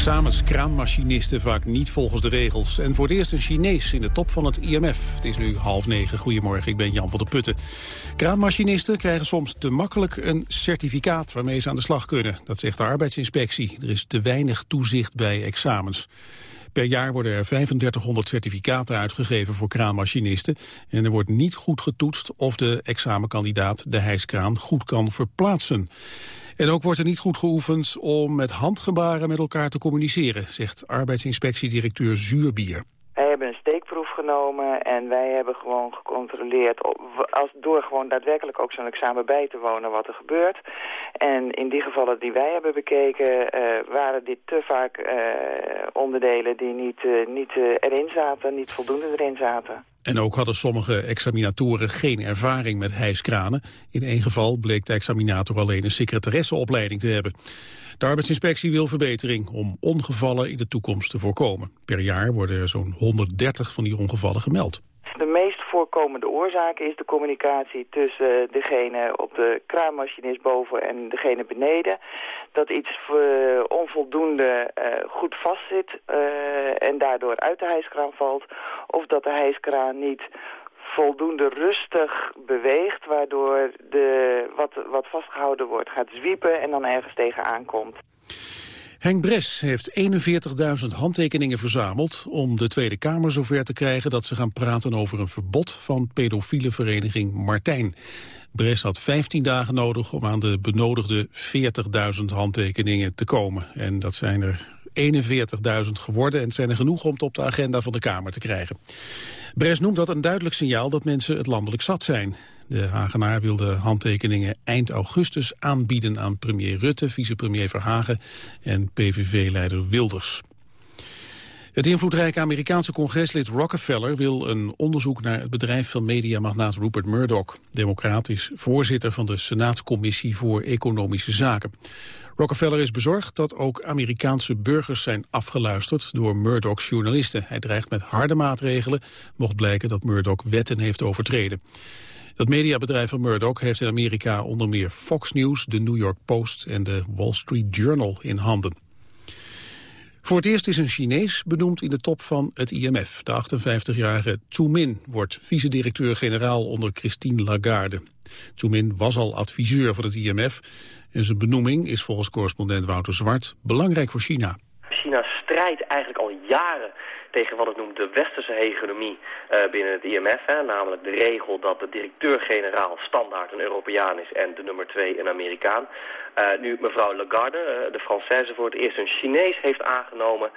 Examens kraanmachinisten vaak niet volgens de regels. En voor het eerst een Chinees in de top van het IMF. Het is nu half negen. Goedemorgen, ik ben Jan van der Putten. Kraanmachinisten krijgen soms te makkelijk een certificaat... waarmee ze aan de slag kunnen. Dat zegt de arbeidsinspectie. Er is te weinig toezicht bij examens. Per jaar worden er 3500 certificaten uitgegeven voor kraanmachinisten. En er wordt niet goed getoetst of de examenkandidaat de hijskraan goed kan verplaatsen. En ook wordt er niet goed geoefend om met handgebaren met elkaar te communiceren, zegt arbeidsinspectiedirecteur Zuurbier. Uh, hebben een steekproef genomen en wij hebben gewoon gecontroleerd... Als, door gewoon daadwerkelijk ook zo'n examen bij te wonen wat er gebeurt. En in die gevallen die wij hebben bekeken... waren dit te vaak onderdelen die niet, niet erin zaten, niet voldoende erin zaten. En ook hadden sommige examinatoren geen ervaring met hijskranen. In één geval bleek de examinator alleen een secretaresseopleiding te hebben. De arbeidsinspectie wil verbetering om ongevallen in de toekomst te voorkomen. Per jaar worden er zo'n 130 van die ongevallen gemeld. Voorkomende oorzaak is de communicatie tussen degene op de kraanmachinist boven en degene beneden. Dat iets uh, onvoldoende uh, goed vastzit en daardoor uit de hijskraan valt. Of dat de hijskraan niet voldoende rustig beweegt, waardoor de, wat, wat vastgehouden wordt gaat zwiepen en dan ergens tegenaan komt. Henk Bres heeft 41.000 handtekeningen verzameld om de Tweede Kamer zover te krijgen dat ze gaan praten over een verbod van pedofiele vereniging Martijn. Bres had 15 dagen nodig om aan de benodigde 40.000 handtekeningen te komen. En dat zijn er 41.000 geworden en zijn er genoeg om het op de agenda van de Kamer te krijgen. Bres noemt dat een duidelijk signaal dat mensen het landelijk zat zijn. De Hagenaar wil de handtekeningen eind augustus aanbieden aan premier Rutte, vicepremier Verhagen en PVV-leider Wilders. Het invloedrijke Amerikaanse congreslid Rockefeller wil een onderzoek naar het bedrijf van mediamagnaat Rupert Murdoch. Democraat is voorzitter van de Senaatscommissie voor Economische Zaken. Rockefeller is bezorgd dat ook Amerikaanse burgers zijn afgeluisterd door Murdoch's journalisten. Hij dreigt met harde maatregelen, mocht blijken dat Murdoch wetten heeft overtreden. Dat mediabedrijf Murdoch heeft in Amerika onder meer Fox News, de New York Post en de Wall Street Journal in handen. Voor het eerst is een Chinees benoemd in de top van het IMF. De 58-jarige Zhu Min wordt vice-directeur-generaal onder Christine Lagarde. Zhu Min was al adviseur van het IMF en zijn benoeming is volgens correspondent Wouter Zwart belangrijk voor China. China strijdt eigenlijk al jaren tegen wat het noemt de westerse hegemonie uh, binnen het IMF. Hè, namelijk de regel dat de directeur-generaal standaard een Europeaan is en de nummer twee een Amerikaan. Uh, nu mevrouw Lagarde, uh, de Française, voor het eerst een Chinees heeft aangenomen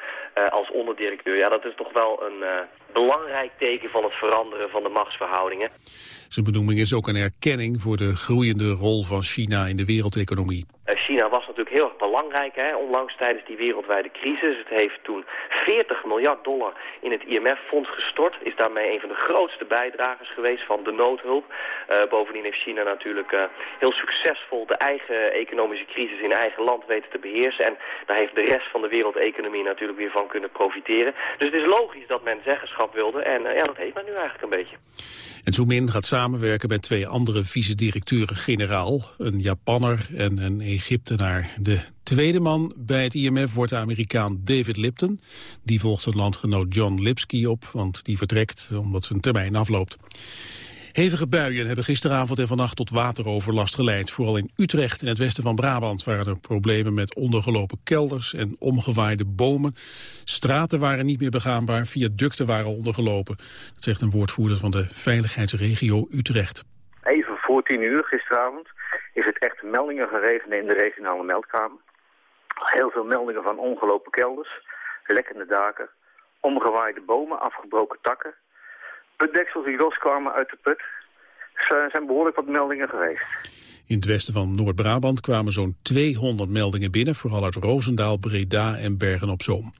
als onderdirecteur. Ja, dat is toch wel een belangrijk teken van het veranderen van de machtsverhoudingen. Zijn benoeming is ook een erkenning voor de groeiende rol van China in de wereldeconomie. China was natuurlijk heel erg belangrijk, hè, onlangs tijdens die wereldwijde crisis. Het heeft toen 40 miljard dollar in het IMF-fonds gestort. Is daarmee een van de grootste bijdragers geweest van de noodhulp. Uh, bovendien heeft China natuurlijk uh, heel succesvol de eigen economische crisis in eigen land weten te beheersen. En daar heeft de rest van de wereldeconomie natuurlijk weer van kunnen profiteren. Dus het is logisch dat men zeggenschap wilde. En uh, ja, dat heeft men nu eigenlijk een beetje. En Zoomin gaat samenwerken met twee andere vice-directeuren-generaal. Een Japanner en een Egyptenaar. De tweede man bij het IMF wordt de Amerikaan David Lipton. Die volgt zijn landgenoot John Lipsky op, want die vertrekt omdat zijn termijn afloopt. Hevige buien hebben gisteravond en vannacht tot wateroverlast geleid. Vooral in Utrecht en het westen van Brabant waren er problemen met ondergelopen kelders en omgewaaide bomen. Straten waren niet meer begaanbaar, viaducten waren ondergelopen. Dat zegt een woordvoerder van de veiligheidsregio Utrecht. Even voor tien uur gisteravond is het echt meldingen geregend in de regionale meldkamer. Heel veel meldingen van ongelopen kelders, lekkende daken, omgewaaide bomen, afgebroken takken putdeksels die loskwamen uit de put. Er zijn behoorlijk wat meldingen geweest. In het westen van Noord-Brabant kwamen zo'n 200 meldingen binnen... vooral uit Roosendaal, Breda en Bergen-op-Zoom.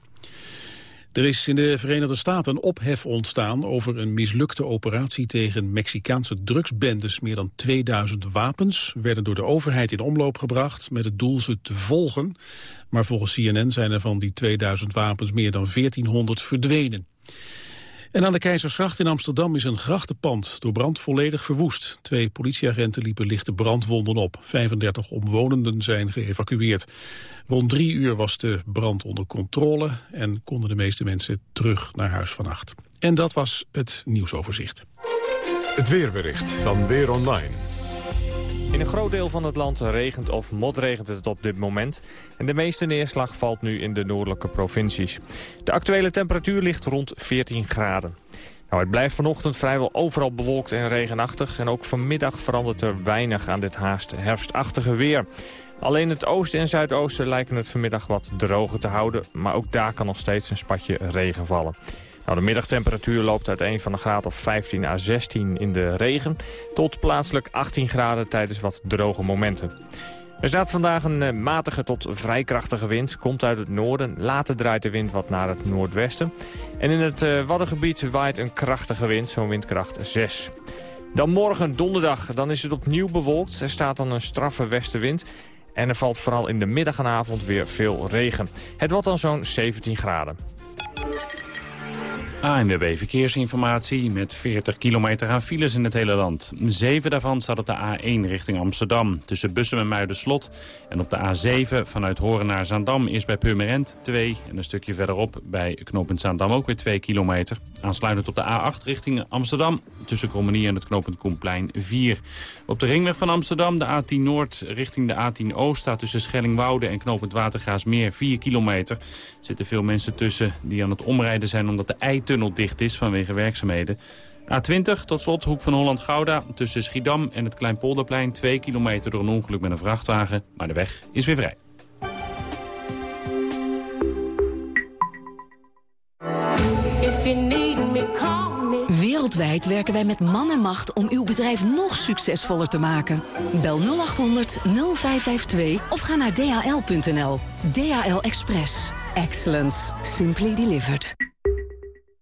Er is in de Verenigde Staten een ophef ontstaan over een mislukte operatie tegen Mexicaanse drugsbendes. Meer dan 2000 wapens werden door de overheid in omloop gebracht met het doel ze te volgen. Maar volgens CNN zijn er van die 2000 wapens meer dan 1400 verdwenen. En aan de Keizersgracht in Amsterdam is een grachtenpand door brand volledig verwoest. Twee politieagenten liepen lichte brandwonden op. 35 omwonenden zijn geëvacueerd. Rond drie uur was de brand onder controle en konden de meeste mensen terug naar huis vannacht. En dat was het nieuwsoverzicht. Het weerbericht van Weer Online. In een groot deel van het land regent of motregent het op dit moment. En de meeste neerslag valt nu in de noordelijke provincies. De actuele temperatuur ligt rond 14 graden. Nou, het blijft vanochtend vrijwel overal bewolkt en regenachtig. En ook vanmiddag verandert er weinig aan dit haast herfstachtige weer. Alleen het oosten en zuidoosten lijken het vanmiddag wat droger te houden. Maar ook daar kan nog steeds een spatje regen vallen. Nou, de middagtemperatuur loopt uiteen van een graad of 15 à 16 in de regen... tot plaatselijk 18 graden tijdens wat droge momenten. Er staat vandaag een eh, matige tot vrij krachtige wind. Komt uit het noorden. Later draait de wind wat naar het noordwesten. En in het uh, Waddengebied waait een krachtige wind, zo'n windkracht 6. Dan morgen donderdag, dan is het opnieuw bewolkt. Er staat dan een straffe westenwind. En er valt vooral in de middag en avond weer veel regen. Het wordt dan zo'n 17 graden. ANWB Verkeersinformatie met 40 kilometer aan files in het hele land. Zeven daarvan staat op de A1 richting Amsterdam. Tussen Bussum en Muiderslot. En op de A7 vanuit Horen naar Zaandam is bij Purmerend 2. En een stukje verderop bij knooppunt Zaandam ook weer 2 kilometer. Aansluitend op de A8 richting Amsterdam. Tussen Krommenie en het knooppunt Koenplein 4. Op de ringweg van Amsterdam, de A10 Noord richting de A10 Oost... staat tussen Schellingwoude en knooppunt Watergaasmeer 4 kilometer. Er zitten veel mensen tussen die aan het omrijden zijn... omdat de dicht is vanwege werkzaamheden. A20, tot slot, Hoek van Holland-Gouda. Tussen Schiedam en het Kleinpolderplein 2 kilometer door een ongeluk met een vrachtwagen. Maar de weg is weer vrij. Wereldwijd werken wij met man en macht om uw bedrijf nog succesvoller te maken. Bel 0800 0552 of ga naar dhl.nl. DHL Express. Excellence. Simply delivered.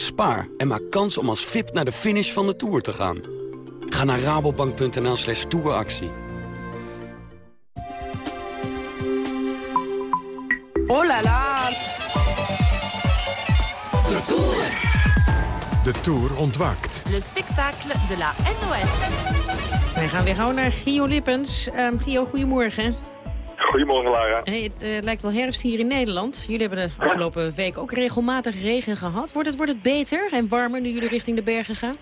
Spaar en maak kans om als VIP naar de finish van de Tour te gaan. Ga naar rabobank.nl slash touractie. Oh la la! De Tour. De Tour ontwaakt. Le spectacle de la NOS. Wij gaan weer gauw naar Gio Lippens. Um, Gio, goedemorgen. Goedemorgen, Lara. Hey, het uh, lijkt wel herfst hier in Nederland. Jullie hebben de afgelopen week ook regelmatig regen gehad. Wordt het, wordt het beter en warmer nu jullie richting de bergen gaan?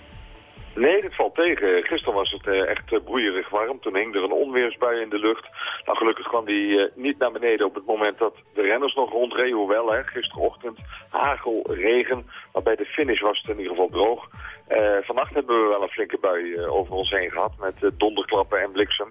Nee, dit valt tegen. Gisteren was het uh, echt uh, broeierig warm. Toen hing er een onweersbui in de lucht. Nou, gelukkig kwam die niet naar beneden op het moment dat de renners nog rondreden. Hoewel, hè, gisterochtend hagel, regen. Maar bij de finish was het in ieder geval droog. vannacht hebben we wel een flinke bui over ons heen gehad met donderklappen en bliksem.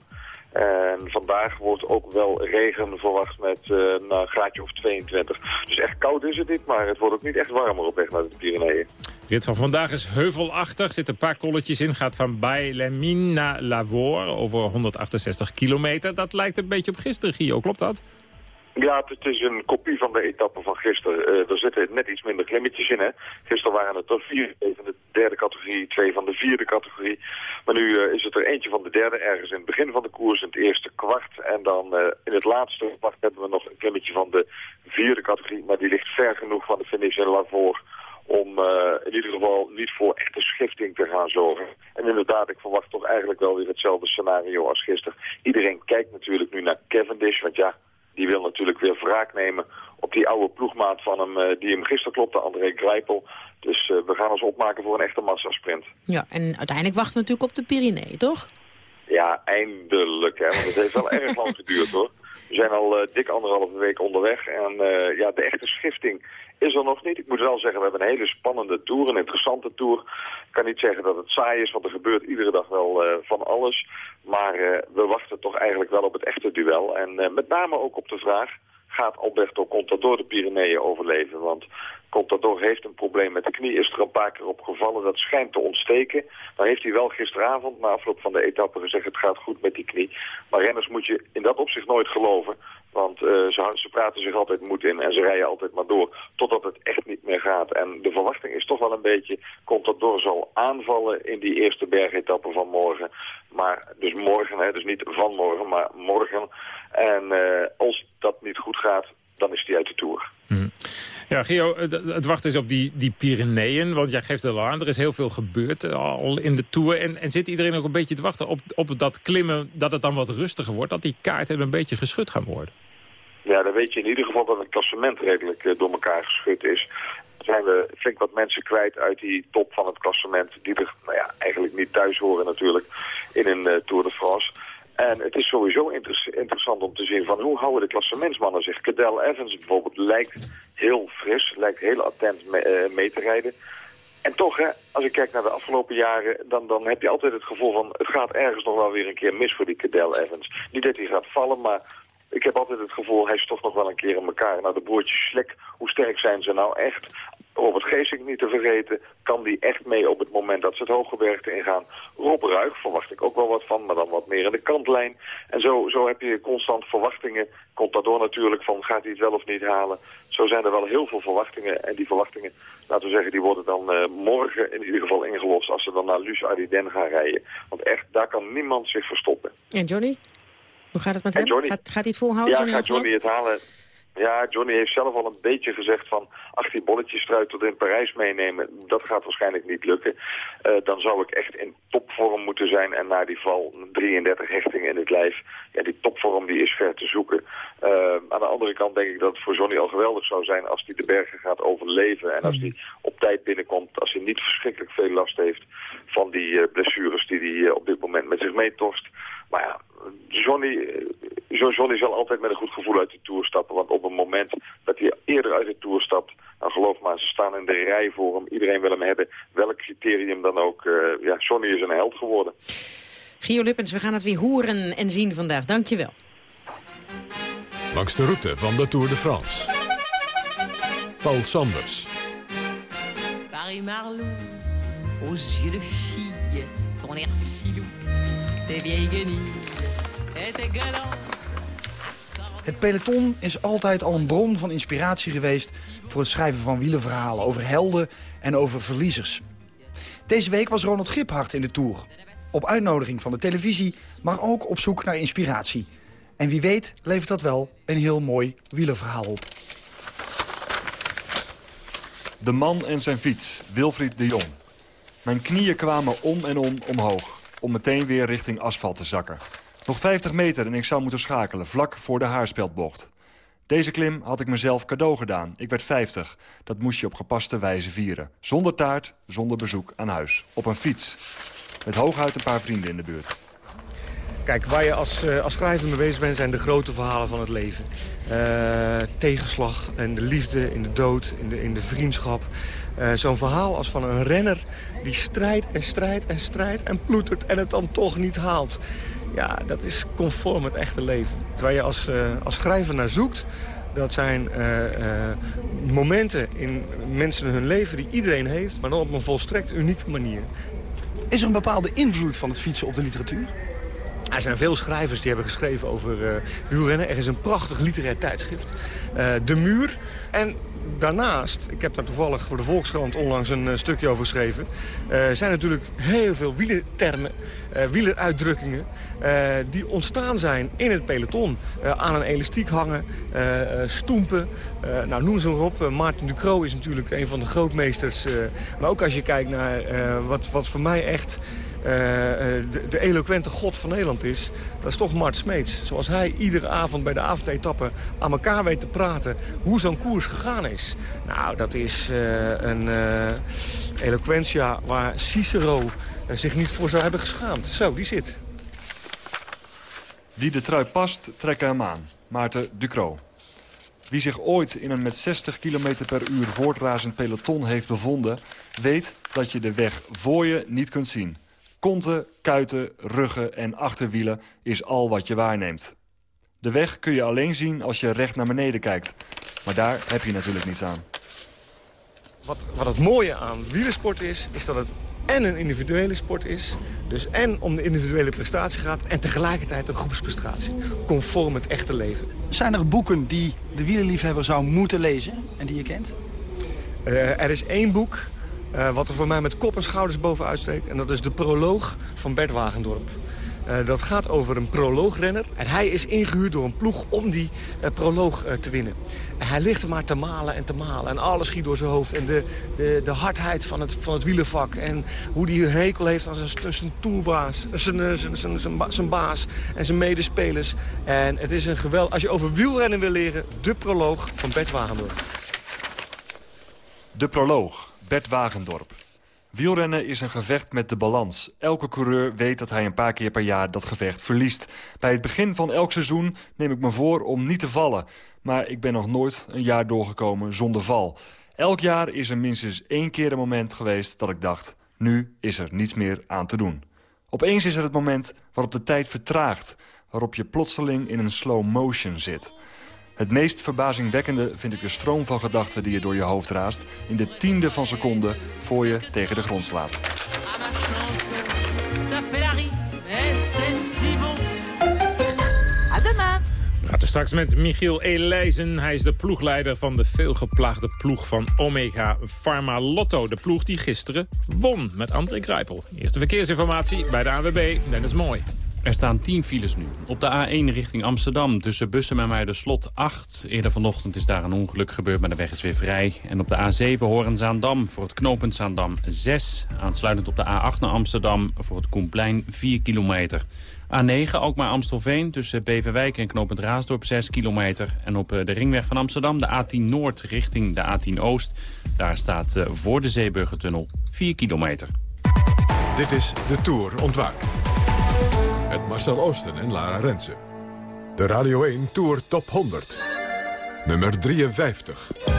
En vandaag wordt ook wel regen verwacht met uh, een graadje of 22. Dus echt koud is het niet, maar het wordt ook niet echt warmer op weg naar de Pyreneeën. Rit van vandaag is heuvelachtig, zitten een paar kolletjes in. Gaat van Baillemin naar Lavore over 168 kilometer. Dat lijkt een beetje op gisteren, Gio, klopt dat? Ja, het is een kopie van de etappe van gisteren. Uh, er zitten net iets minder klimmetjes in. Hè. Gisteren waren het er vier van de derde categorie, twee van de vierde categorie. Maar nu uh, is het er eentje van de derde, ergens in het begin van de koers, in het eerste kwart. En dan uh, in het laatste kwart hebben we nog een klimmetje van de vierde categorie. Maar die ligt ver genoeg van de finish in Lavore om in ieder geval niet voor echte schifting te gaan zorgen. En inderdaad, ik verwacht toch eigenlijk wel weer hetzelfde scenario als gisteren. Iedereen kijkt natuurlijk nu naar Cavendish, want ja, die wil natuurlijk weer wraak nemen op die oude ploegmaat van hem, uh, die hem gisteren klopte, André Grijpel. Dus uh, we gaan ons opmaken voor een echte massasprint. Ja, en uiteindelijk wachten we natuurlijk op de Pyrenee, toch? Ja, eindelijk, hè, want het heeft wel erg lang geduurd, hoor. We zijn al uh, dik anderhalve week onderweg en ja, de echte schifting is er nog niet. Ik moet wel zeggen, we hebben een hele spannende tour, een interessante tour. Ik kan niet zeggen dat het saai is, want er gebeurt iedere dag wel uh, van alles. Maar we wachten toch eigenlijk wel op het echte duel. En met name ook op de vraag, gaat Alberto Contador de Pyreneeën overleven? Want Contador heeft een probleem met de knie, is er een paar keer op gevallen. Dat schijnt te ontsteken. Dan heeft hij wel gisteravond na afloop van de etappe gezegd, het gaat goed met die knie. Maar renners moet je in dat opzicht nooit geloven. Want uh, ze, ze, praten zich altijd moed in en ze rijden altijd maar door totdat het echt niet meer gaat. En de verwachting is toch wel een beetje, Contador zal aanvallen in die eerste bergetappe van morgen. Maar dus morgen, hè, dus niet van morgen, maar morgen. En als dat niet goed gaat, dan is hij uit de Tour. Mm. Ja, Gio, het wachten is op die, die Pyreneeën. Want jij geeft het al aan, er is heel veel gebeurd eh, al in de Tour. En, en zit iedereen ook een beetje te wachten op, op dat klimmen... dat het dan wat rustiger wordt, dat die kaarten een beetje geschud gaan worden? Ja, dan weet je in ieder geval dat het klassement redelijk uh, door elkaar geschud is. Zijn we flink wat mensen kwijt uit die top van het klassement... die er nou ja, eigenlijk niet thuis horen natuurlijk in een uh, Tour de France... En het is sowieso inter interessant om te zien van hoe houden de klassementsmannen zich. Cadel Evans bijvoorbeeld lijkt heel fris, lijkt heel attent me, uh, mee te rijden. En toch, hè, als ik kijk naar de afgelopen jaren, dan, dan heb je altijd het gevoel van... het gaat ergens nog wel weer een keer mis voor die Cadel Evans. Niet dat hij gaat vallen, maar ik heb altijd het gevoel... hij is toch nog wel een keer in elkaar. Nou, de broertjes Slek, hoe sterk zijn ze nou echt? Robert Geesink niet te vergeten, kan die echt mee op het moment dat ze het hooggebergte ingaan. Rob Ruig verwacht ik ook wel wat van, maar dan wat meer in de kantlijn. En zo, zo heb je constant verwachtingen. Komt daardoor natuurlijk van, gaat hij het wel of niet halen? Zo zijn er wel heel veel verwachtingen. En die verwachtingen, laten we zeggen, die worden dan uh, morgen in ieder geval ingelost... als ze dan naar Luce Ardiden gaan rijden. Want echt, daar kan niemand zich verstoppen. En Johnny? Hoe gaat het met hem? Gaat, gaat hij het volhouden? Ja, gaat Johnny het halen? Ja, Johnny heeft zelf al een beetje gezegd van... ach, die bolletjes eruit tot in Parijs meenemen, dat gaat waarschijnlijk niet lukken. Uh, dan zou ik echt in topvorm moeten zijn en na die val 33 hechtingen in het lijf. Ja, die topvorm die is ver te zoeken. Uh, aan de andere kant denk ik dat het voor Johnny al geweldig zou zijn... als hij de bergen gaat overleven en als hij op tijd binnenkomt... als hij niet verschrikkelijk veel last heeft van die uh, blessures die hij op dit moment met zich meetorst. Maar ja, Johnny, Johnny zal altijd met een goed gevoel uit de Tour stappen. Want op het moment dat hij eerder uit de Tour stapt... dan geloof maar, ze staan in de rij voor hem. Iedereen wil hem hebben. Welk criterium dan ook. Uh, ja, Johnny is een held geworden. Gio Lippens, we gaan het weer horen en zien vandaag. Dank je wel. Langs de route van de Tour de France. Paul Sanders. Paris Marlou, aux yeux de fille, ton air filou, tes vieilles guenilles, et tes galants. Het peloton is altijd al een bron van inspiratie geweest... voor het schrijven van wielerverhalen over helden en over verliezers. Deze week was Ronald Giphart in de Tour. Op uitnodiging van de televisie, maar ook op zoek naar inspiratie. En wie weet levert dat wel een heel mooi wielerverhaal op. De man en zijn fiets, Wilfried de Jong. Mijn knieën kwamen om en om omhoog, om meteen weer richting asfalt te zakken. Nog 50 meter en ik zou moeten schakelen, vlak voor de haarspeldbocht. Deze klim had ik mezelf cadeau gedaan. Ik werd 50. Dat moest je op gepaste wijze vieren. Zonder taart, zonder bezoek aan huis. Op een fiets. Met hooguit een paar vrienden in de buurt. Kijk, waar je als, uh, als schrijver mee bezig bent zijn de grote verhalen van het leven. Uh, tegenslag en de liefde, in de dood, in de, in de vriendschap. Uh, Zo'n verhaal als van een renner die strijdt en strijdt en strijdt en ploetert en het dan toch niet haalt. Ja, dat is conform het echte leven. Waar je als, als schrijver naar zoekt, dat zijn momenten in mensen hun leven die iedereen heeft... maar dan op een volstrekt unieke manier. Is er een bepaalde invloed van het fietsen op de literatuur? Er zijn veel schrijvers die hebben geschreven over uh, wielrennen. Er is een prachtig literair tijdschrift, uh, De Muur. En daarnaast, ik heb daar toevallig voor de Volkskrant onlangs een uh, stukje over geschreven... zijn natuurlijk heel veel wielertermen, wieleruitdrukkingen... die ontstaan zijn in het peloton. aan een elastiek hangen, stoempen, nou noem ze maar op. Maarten Ducro is natuurlijk een van de grootmeesters. maar ook als je kijkt naar wat, wat voor mij echt... Uh, de, de, eloquente god van Nederland is, dat is toch Mart Smeets. Zoals hij iedere avond bij de avondetappen aan elkaar weet te praten hoe zo'n koers gegaan is. Nou, dat is uh, een eloquentia waar Cicero zich niet voor zou hebben geschaamd. Zo, die zit. Wie de trui past, trekken hem aan. Maarten Ducro. Wie zich ooit in een met 60 km per uur voortrazend peloton heeft bevonden... weet dat je de weg voor je niet kunt zien. Konten, kuiten, ruggen en achterwielen is al wat je waarneemt. De weg kun je alleen zien als je recht naar beneden kijkt. Maar daar heb je natuurlijk niets aan. Wat, wat het mooie aan wielersport is, is dat het en een individuele sport is. Dus en om de individuele prestatie gaat en tegelijkertijd een groepsprestatie. Conform het echte leven. Zijn er boeken die de wielerliefhebber zou moeten lezen en die je kent? Uh, er is één boek uh, wat er voor mij met kop en schouders bovenuit steekt. En dat is de proloog van Bert Wagendorp. Uh, dat gaat over een proloogrenner. En hij is ingehuurd door een ploeg om die uh, proloog te winnen. En hij ligt er maar te malen en te malen. En alles schiet door zijn hoofd. En de, de, de hardheid van het, van het wielervak. En hoe hij hekel heeft aan zijn, zijn toerbaas. Zijn, zijn, zijn, zijn, zijn baas en zijn medespelers. En het is een geweld. Als je over wielrennen wil leren, de proloog van Bert Wagendorp. De proloog, Bert Wagendorp. Wielrennen is een gevecht met de balans. Elke coureur weet dat hij een paar keer per jaar dat gevecht verliest. Bij het begin van elk seizoen neem ik me voor om niet te vallen. Maar ik ben nog nooit een jaar doorgekomen zonder val. Elk jaar is er minstens één keer een moment geweest dat ik dacht... nu is er niets meer aan te doen. Opeens is er het moment waarop de tijd vertraagt... waarop je plotseling in een slow motion zit... Het meest verbazingwekkende vind ik de stroom van gedachten die je door je hoofd raast... in de tiende van seconde voor je tegen de grond slaat. We praten straks met Michiel Elijzen. Hij is de ploegleider van de veelgeplaagde ploeg van Omega Pharma Lotto. De ploeg die gisteren won met André Kruipel. Eerste verkeersinformatie bij de AWB. Dennis Mooi. Er staan 10 files nu. Op de A1 richting Amsterdam tussen Bussum en Muiderslot 8. Eerder vanochtend is daar een ongeluk gebeurd, maar de weg is weer vrij. En op de A7 Horen-Zaandam voor het knooppunt Zaandam 6. Aansluitend op de A8 naar Amsterdam voor het Koenplein 4 kilometer. A9 ook maar Amstelveen tussen Beverwijk en knooppunt Raasdorp 6 kilometer. En op de ringweg van Amsterdam de A10 Noord richting de A10 Oost. Daar staat voor de Zeeburgertunnel 4 kilometer. Dit is de Tour ontwaakt. Met Marcel Oosten en Lara Rensen. De Radio 1 Tour Top 100. Nummer 53.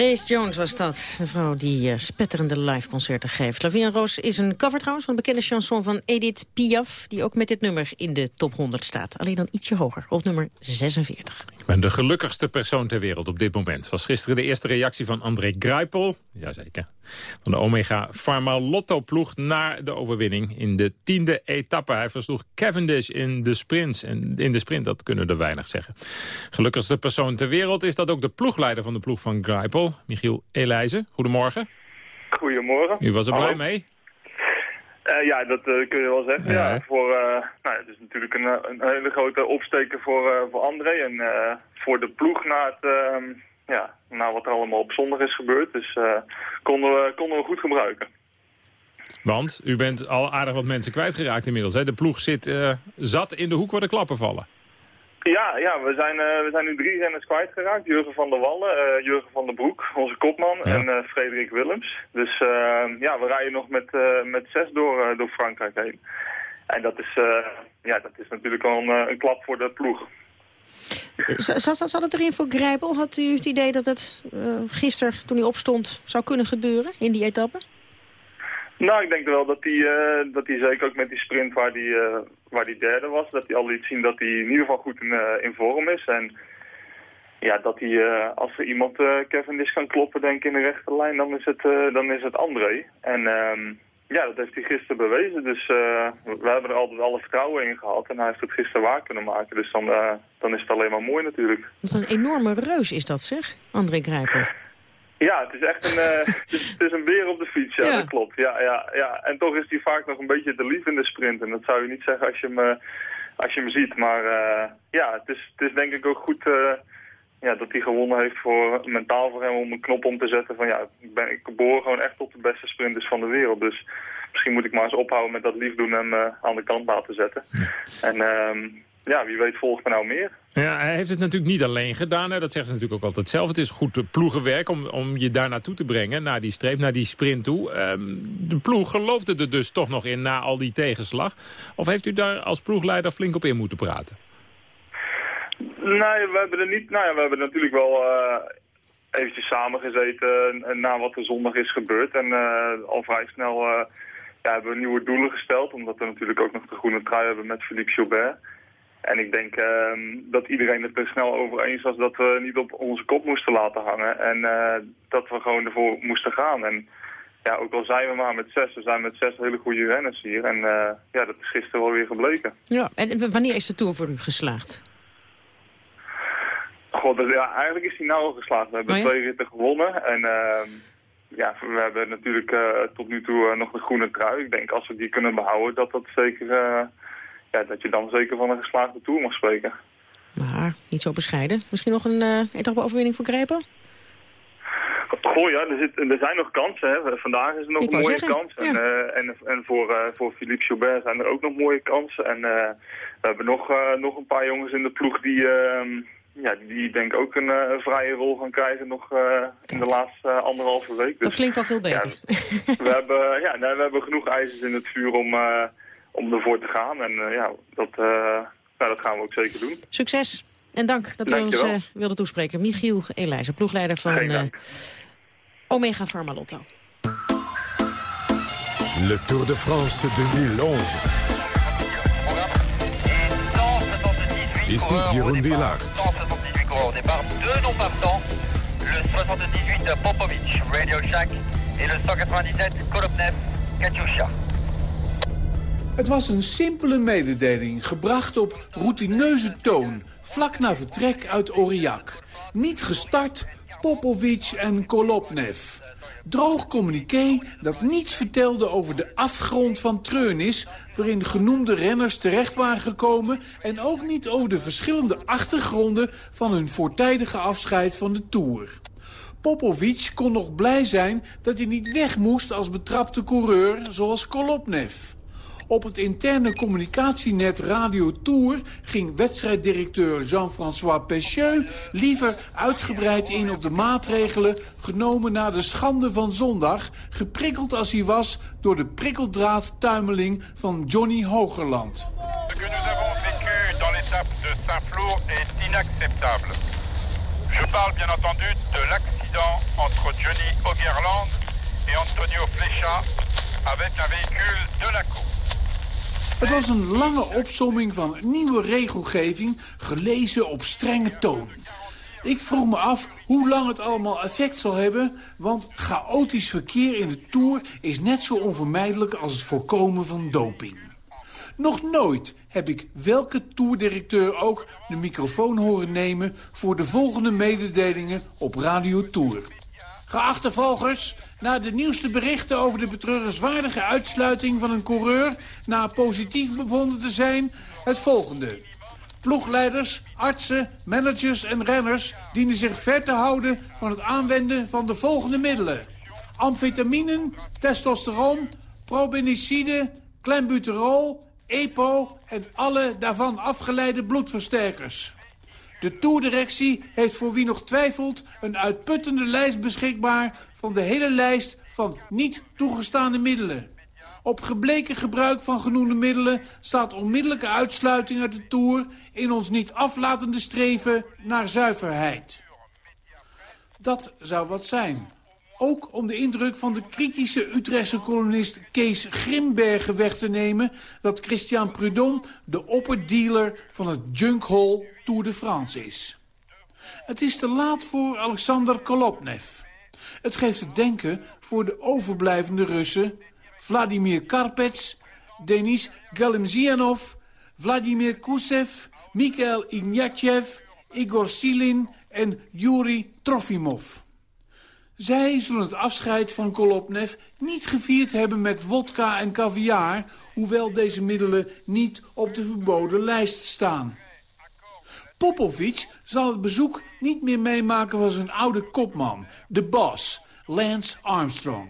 Grace Jones was dat, de vrouw die uh, spetterende liveconcerten geeft. La Vie en Rose is een cover trouwens van een bekende chanson van Edith Piaf... die ook met dit nummer in de top 100 staat. Alleen dan ietsje hoger, op nummer 46. Ben de gelukkigste persoon ter wereld op dit moment. Was gisteren de eerste reactie van André Gruipel. Jazeker. Van de Omega Pharma Lotto ploeg naar de overwinning in de tiende etappe. Hij versloeg Cavendish in de sprint. En in de sprint, dat kunnen er weinig zeggen. Gelukkigste persoon ter wereld is dat ook de ploegleider van de ploeg van Gruipel. Michiel Elijzen. Goedemorgen. Goedemorgen. U was er blij mee? Uh, ja, dat uh, kun je wel zeggen. Ja, ja voor, uh, nou, het is natuurlijk een, een hele grote opsteker voor, voor André en voor de ploeg na, het, ehm, ja, na wat er allemaal op zondag is gebeurd. Dus konden, we, konden we goed gebruiken. Want u bent al aardig wat mensen kwijtgeraakt inmiddels. Hè? De ploeg zit zat in de hoek waar de klappen vallen. Ja, ja we, zijn, uh, we zijn nu drie renners kwijtgeraakt. Jurgen van der Wallen, uh, Jurgen van der Broek, onze kopman, en uh, Frederik Willems. Dus ja, we rijden nog met, met zes door, door Frankrijk heen. En dat is, ja, dat is natuurlijk wel een, een klap voor de ploeg. Zat, zat het erin voor Grijpel? Had u het idee dat het gisteren, toen hij opstond, zou kunnen gebeuren in die etappe? Nou, ik denk wel dat hij, uh, dat hij zeker ook met die sprint waar hij, uh, waar die derde was, dat hij al liet zien dat hij in ieder geval goed in, uh, in vorm is. En ja, dat hij, als er iemand Kevin is kan kloppen, denk ik, in de rechterlijn, dan is het, dan is het André. En um, ja, dat heeft hij gisteren bewezen. Dus we hebben er altijd alle vertrouwen in gehad. En hij heeft het gisteren waar kunnen maken. Dus dan, dan is het alleen maar mooi natuurlijk. Dat is een enorme reus, is dat zeg, André Grijper? Ja, het is echt een, uh, <laughs> het, is, het, is, een beer op de fiets, ja, dat klopt. Ja, ja, ja. En toch is hij vaak nog een beetje te lief in de sprint. En dat zou je niet zeggen als je hem, uh, als je hem ziet. Maar uh, ja, het is, het is denk ik ook goed ja, dat hij gewonnen heeft voor, mentaal voor hem om een knop om te zetten. Van ja, ik, ben, ik behoor gewoon echt tot de beste sprinters van de wereld. Dus misschien moet ik maar eens ophouden met dat lief doen en hem aan de kant laten zetten. En ehm, ja, wie weet volgt er nou meer. Ja, hij heeft het natuurlijk niet alleen gedaan. Hè. Dat zegt ze natuurlijk ook altijd zelf. Het is goed ploegenwerk om, om je daar naartoe te brengen. Naar die streep, naar die sprint toe. Um, de ploeg geloofde er dus toch nog in na al die tegenslag. Of heeft u daar als ploegleider flink op in moeten praten? Nee, we hebben er niet... Nou ja, we hebben natuurlijk wel... Uh, eventjes samengezeten na wat er zondag is gebeurd. En uh, al vrij snel uh, ja, hebben we nieuwe doelen gesteld. Omdat we natuurlijk ook nog de groene trui hebben met Philippe Gilbert. En ik denk uh, dat iedereen het er snel over eens was dat we niet op onze kop moesten laten hangen. En uh, dat we gewoon ervoor moesten gaan. En ja, ook al zijn we maar met zes, we zijn met zes hele goede renners hier. En uh, ja, dat is gisteren wel weer gebleken. Ja, en wanneer is de Tour voor u geslaagd? God, ja, eigenlijk is hij nou geslaagd. We hebben oh, ja? twee ritten gewonnen. En ehm, ja, we hebben natuurlijk tot nu toe nog de groene trui. Ik denk als we die kunnen behouden, dat dat zeker ja, dat je dan zeker van een geslaagde tour mag spreken. Maar niet zo bescheiden. Misschien nog een uh, etappe-overwinning voor Grepen? Goh, ja, er, zit, er zijn nog kansen. Hè. Vandaag is er nog een mooie zeggen, kans. En, uh, en, en voor, uh, voor Philippe Joubert zijn er ook nog mooie kansen. En uh, we hebben nog, nog een paar jongens in de ploeg die, ehm, ja, die denk ik ook een, een, vrije rol gaan krijgen nog in de laatste anderhalve week. Dus, dat klinkt al veel beter. Ja, we, hebben, ja, nee, we hebben genoeg ijzers in het vuur om om ervoor te gaan. En uh, ja, dat, uh, nou, dat gaan we ook zeker doen. Succes en dank dat u ons uh, wilde toespreken. Michiel Elijzen, ploegleider van Omega Pharma Lotto. Le Tour de France 2011. Ici Jeroen Wielaert. Au départ, deux non partants. Le 78 Popovic, Radio Shack. Et le 197 Kolobnev, Katyusha. Het was een simpele mededeling, gebracht op routineuze toon... vlak na vertrek uit Oriak. Niet gestart, Popovic en Kolopnev. Droog communiqué dat niets vertelde over de afgrond van Treunis... waarin genoemde renners terecht waren gekomen... en ook niet over de verschillende achtergronden van hun voortijdige afscheid van de Tour. Popovic kon nog blij zijn dat hij niet weg moest als betrapte coureur zoals Kolopnev. Op het interne communicatienet Radio Tour ging wedstrijddirecteur Jean-François Pecheux liever uitgebreid in op de maatregelen genomen na de schande van zondag, geprikkeld als hij was door de prikkeldraadtuimeling van Johnny Hogerland. Avons vécu dans de Saint-Flour est inacceptable. Je parle bien entendu de l'accident accident entre Johnny Ogerland et Antonio Flecha avec un véhicule de la cour. Het was een lange opsomming van nieuwe regelgeving, gelezen op strenge toon. Ik vroeg me af hoe lang het allemaal effect zal hebben... want chaotisch verkeer in de Tour is net zo onvermijdelijk als het voorkomen van doping. Nog nooit heb ik welke toerdirecteur ook de microfoon horen nemen... voor de volgende mededelingen op Radio Tour. Geachte volgers, na de nieuwste berichten over de betreurenswaardige uitsluiting van een coureur... na positief bevonden te zijn, het volgende. Ploegleiders, artsen, managers en renners dienen zich ver te houden van het aanwenden van de volgende middelen. Amfetaminen, testosteron, probenicide, clenbuterol, EPO en alle daarvan afgeleide bloedversterkers. De toerdirectie heeft voor wie nog twijfelt een uitputtende lijst beschikbaar van de hele lijst van niet toegestane middelen. Op gebleken gebruik van genoemde middelen staat onmiddellijke uitsluiting uit de Tour in ons niet aflatende streven naar zuiverheid. Dat zou wat zijn. Ook om de indruk van de kritische Utrechtse kolonist Kees Grimbergen weg te nemen... dat Christian Prudhomme de opperdealer van het junkhole Tour de France is. Het is te laat voor Alexander Kolopnev. Het geeft te denken voor de overblijvende Russen... Vladimir Karpets, Denis Galimzianov, Vladimir Kusev... Mikhail Ignatjev, Igor Silin en Yuri Trofimov. Zij zullen het afscheid van Kolopnev niet gevierd hebben met wodka en caviar... hoewel deze middelen niet op de verboden lijst staan. Popovic zal het bezoek niet meer meemaken van zijn oude kopman, de boss, Lance Armstrong.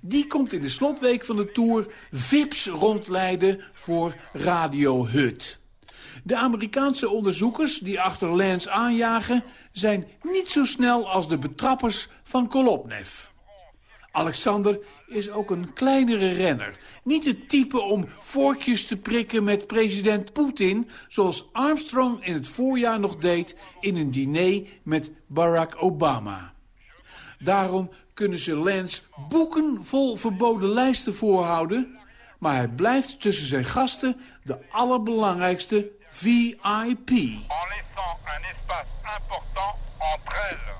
Die komt in de slotweek van de Tour VIPs rondleiden voor Radio Hut. De Amerikaanse onderzoekers die achter Lance aanjagen... zijn niet zo snel als de betrappers van Kolopnev. Alexander is ook een kleinere renner. Niet het type om vorkjes te prikken met president Poetin... zoals Armstrong in het voorjaar nog deed in een diner met Barack Obama. Daarom kunnen ze Lance boeken vol verboden lijsten voorhouden... maar hij blijft tussen zijn gasten de allerbelangrijkste VIP. En laissant un espace important entre elles.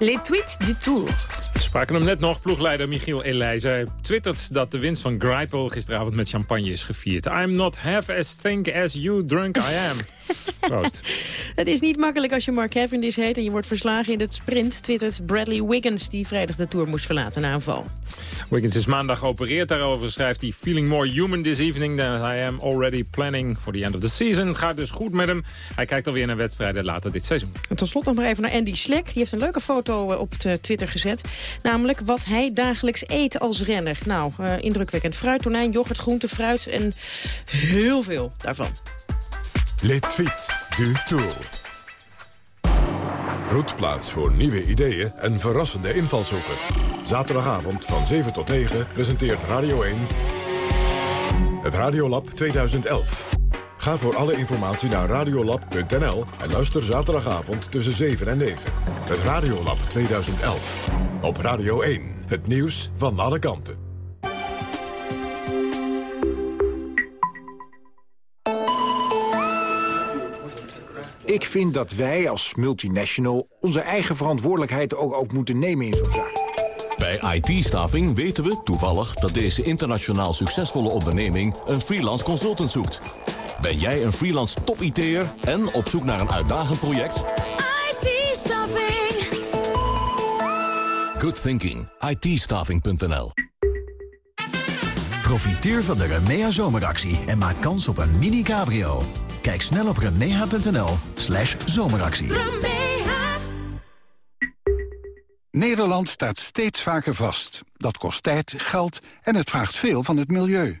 Les tweets du Tour. Spraken hem net nog, ploegleider Michiel Elijzer. Twittert dat de winst van Greipel gisteravond met champagne is gevierd. I'm not half as think as you drunk I am. <laughs> Proost. Het is niet makkelijk als je Mark Cavendish heet en je wordt verslagen in de sprint, twittert Bradley Wiggins, die vrijdag de Tour moest verlaten na aanval. Wiggins is maandag geopereerd. Daarover schrijft hij... Feeling more human this evening than I am already planning for the end of the season. Het gaat dus goed met hem. Hij kijkt alweer naar wedstrijden later dit seizoen. En tot slot nog maar even naar Andy Schleck. Die heeft een leuke foto eh, op Twitter gezet. Namelijk wat hij dagelijks eet als renner. Nou, uh, indrukwekkend. Fruit, tonijn, yoghurt, groente, fruit en heel veel daarvan. Les du Tour. Roetplaats voor nieuwe ideeën en verrassende invalshoeken. Zaterdagavond van 7 tot 9 presenteert Radio 1... het Radiolab 2011. Ga voor alle informatie naar radiolab.nl en luister zaterdagavond tussen 7 en 9. Het Radiolab 2011. Op Radio 1. Het nieuws van alle kanten. Ik vind dat wij als multinational onze eigen verantwoordelijkheid ook, ook moeten nemen in zo'n zaak. Bij IT-staffing weten we toevallig dat deze internationaal succesvolle onderneming een freelance consultant zoekt. Ben jij een freelance top-IT'er en op zoek naar een uitdagend project? IT-staffing. Good thinking. it Profiteer van de Remea zomeractie en maak kans op een mini cabrio. Kijk snel op remea.nl slash zomeractie. Nederland staat steeds vaker vast. Dat kost tijd, geld en het vraagt veel van het milieu.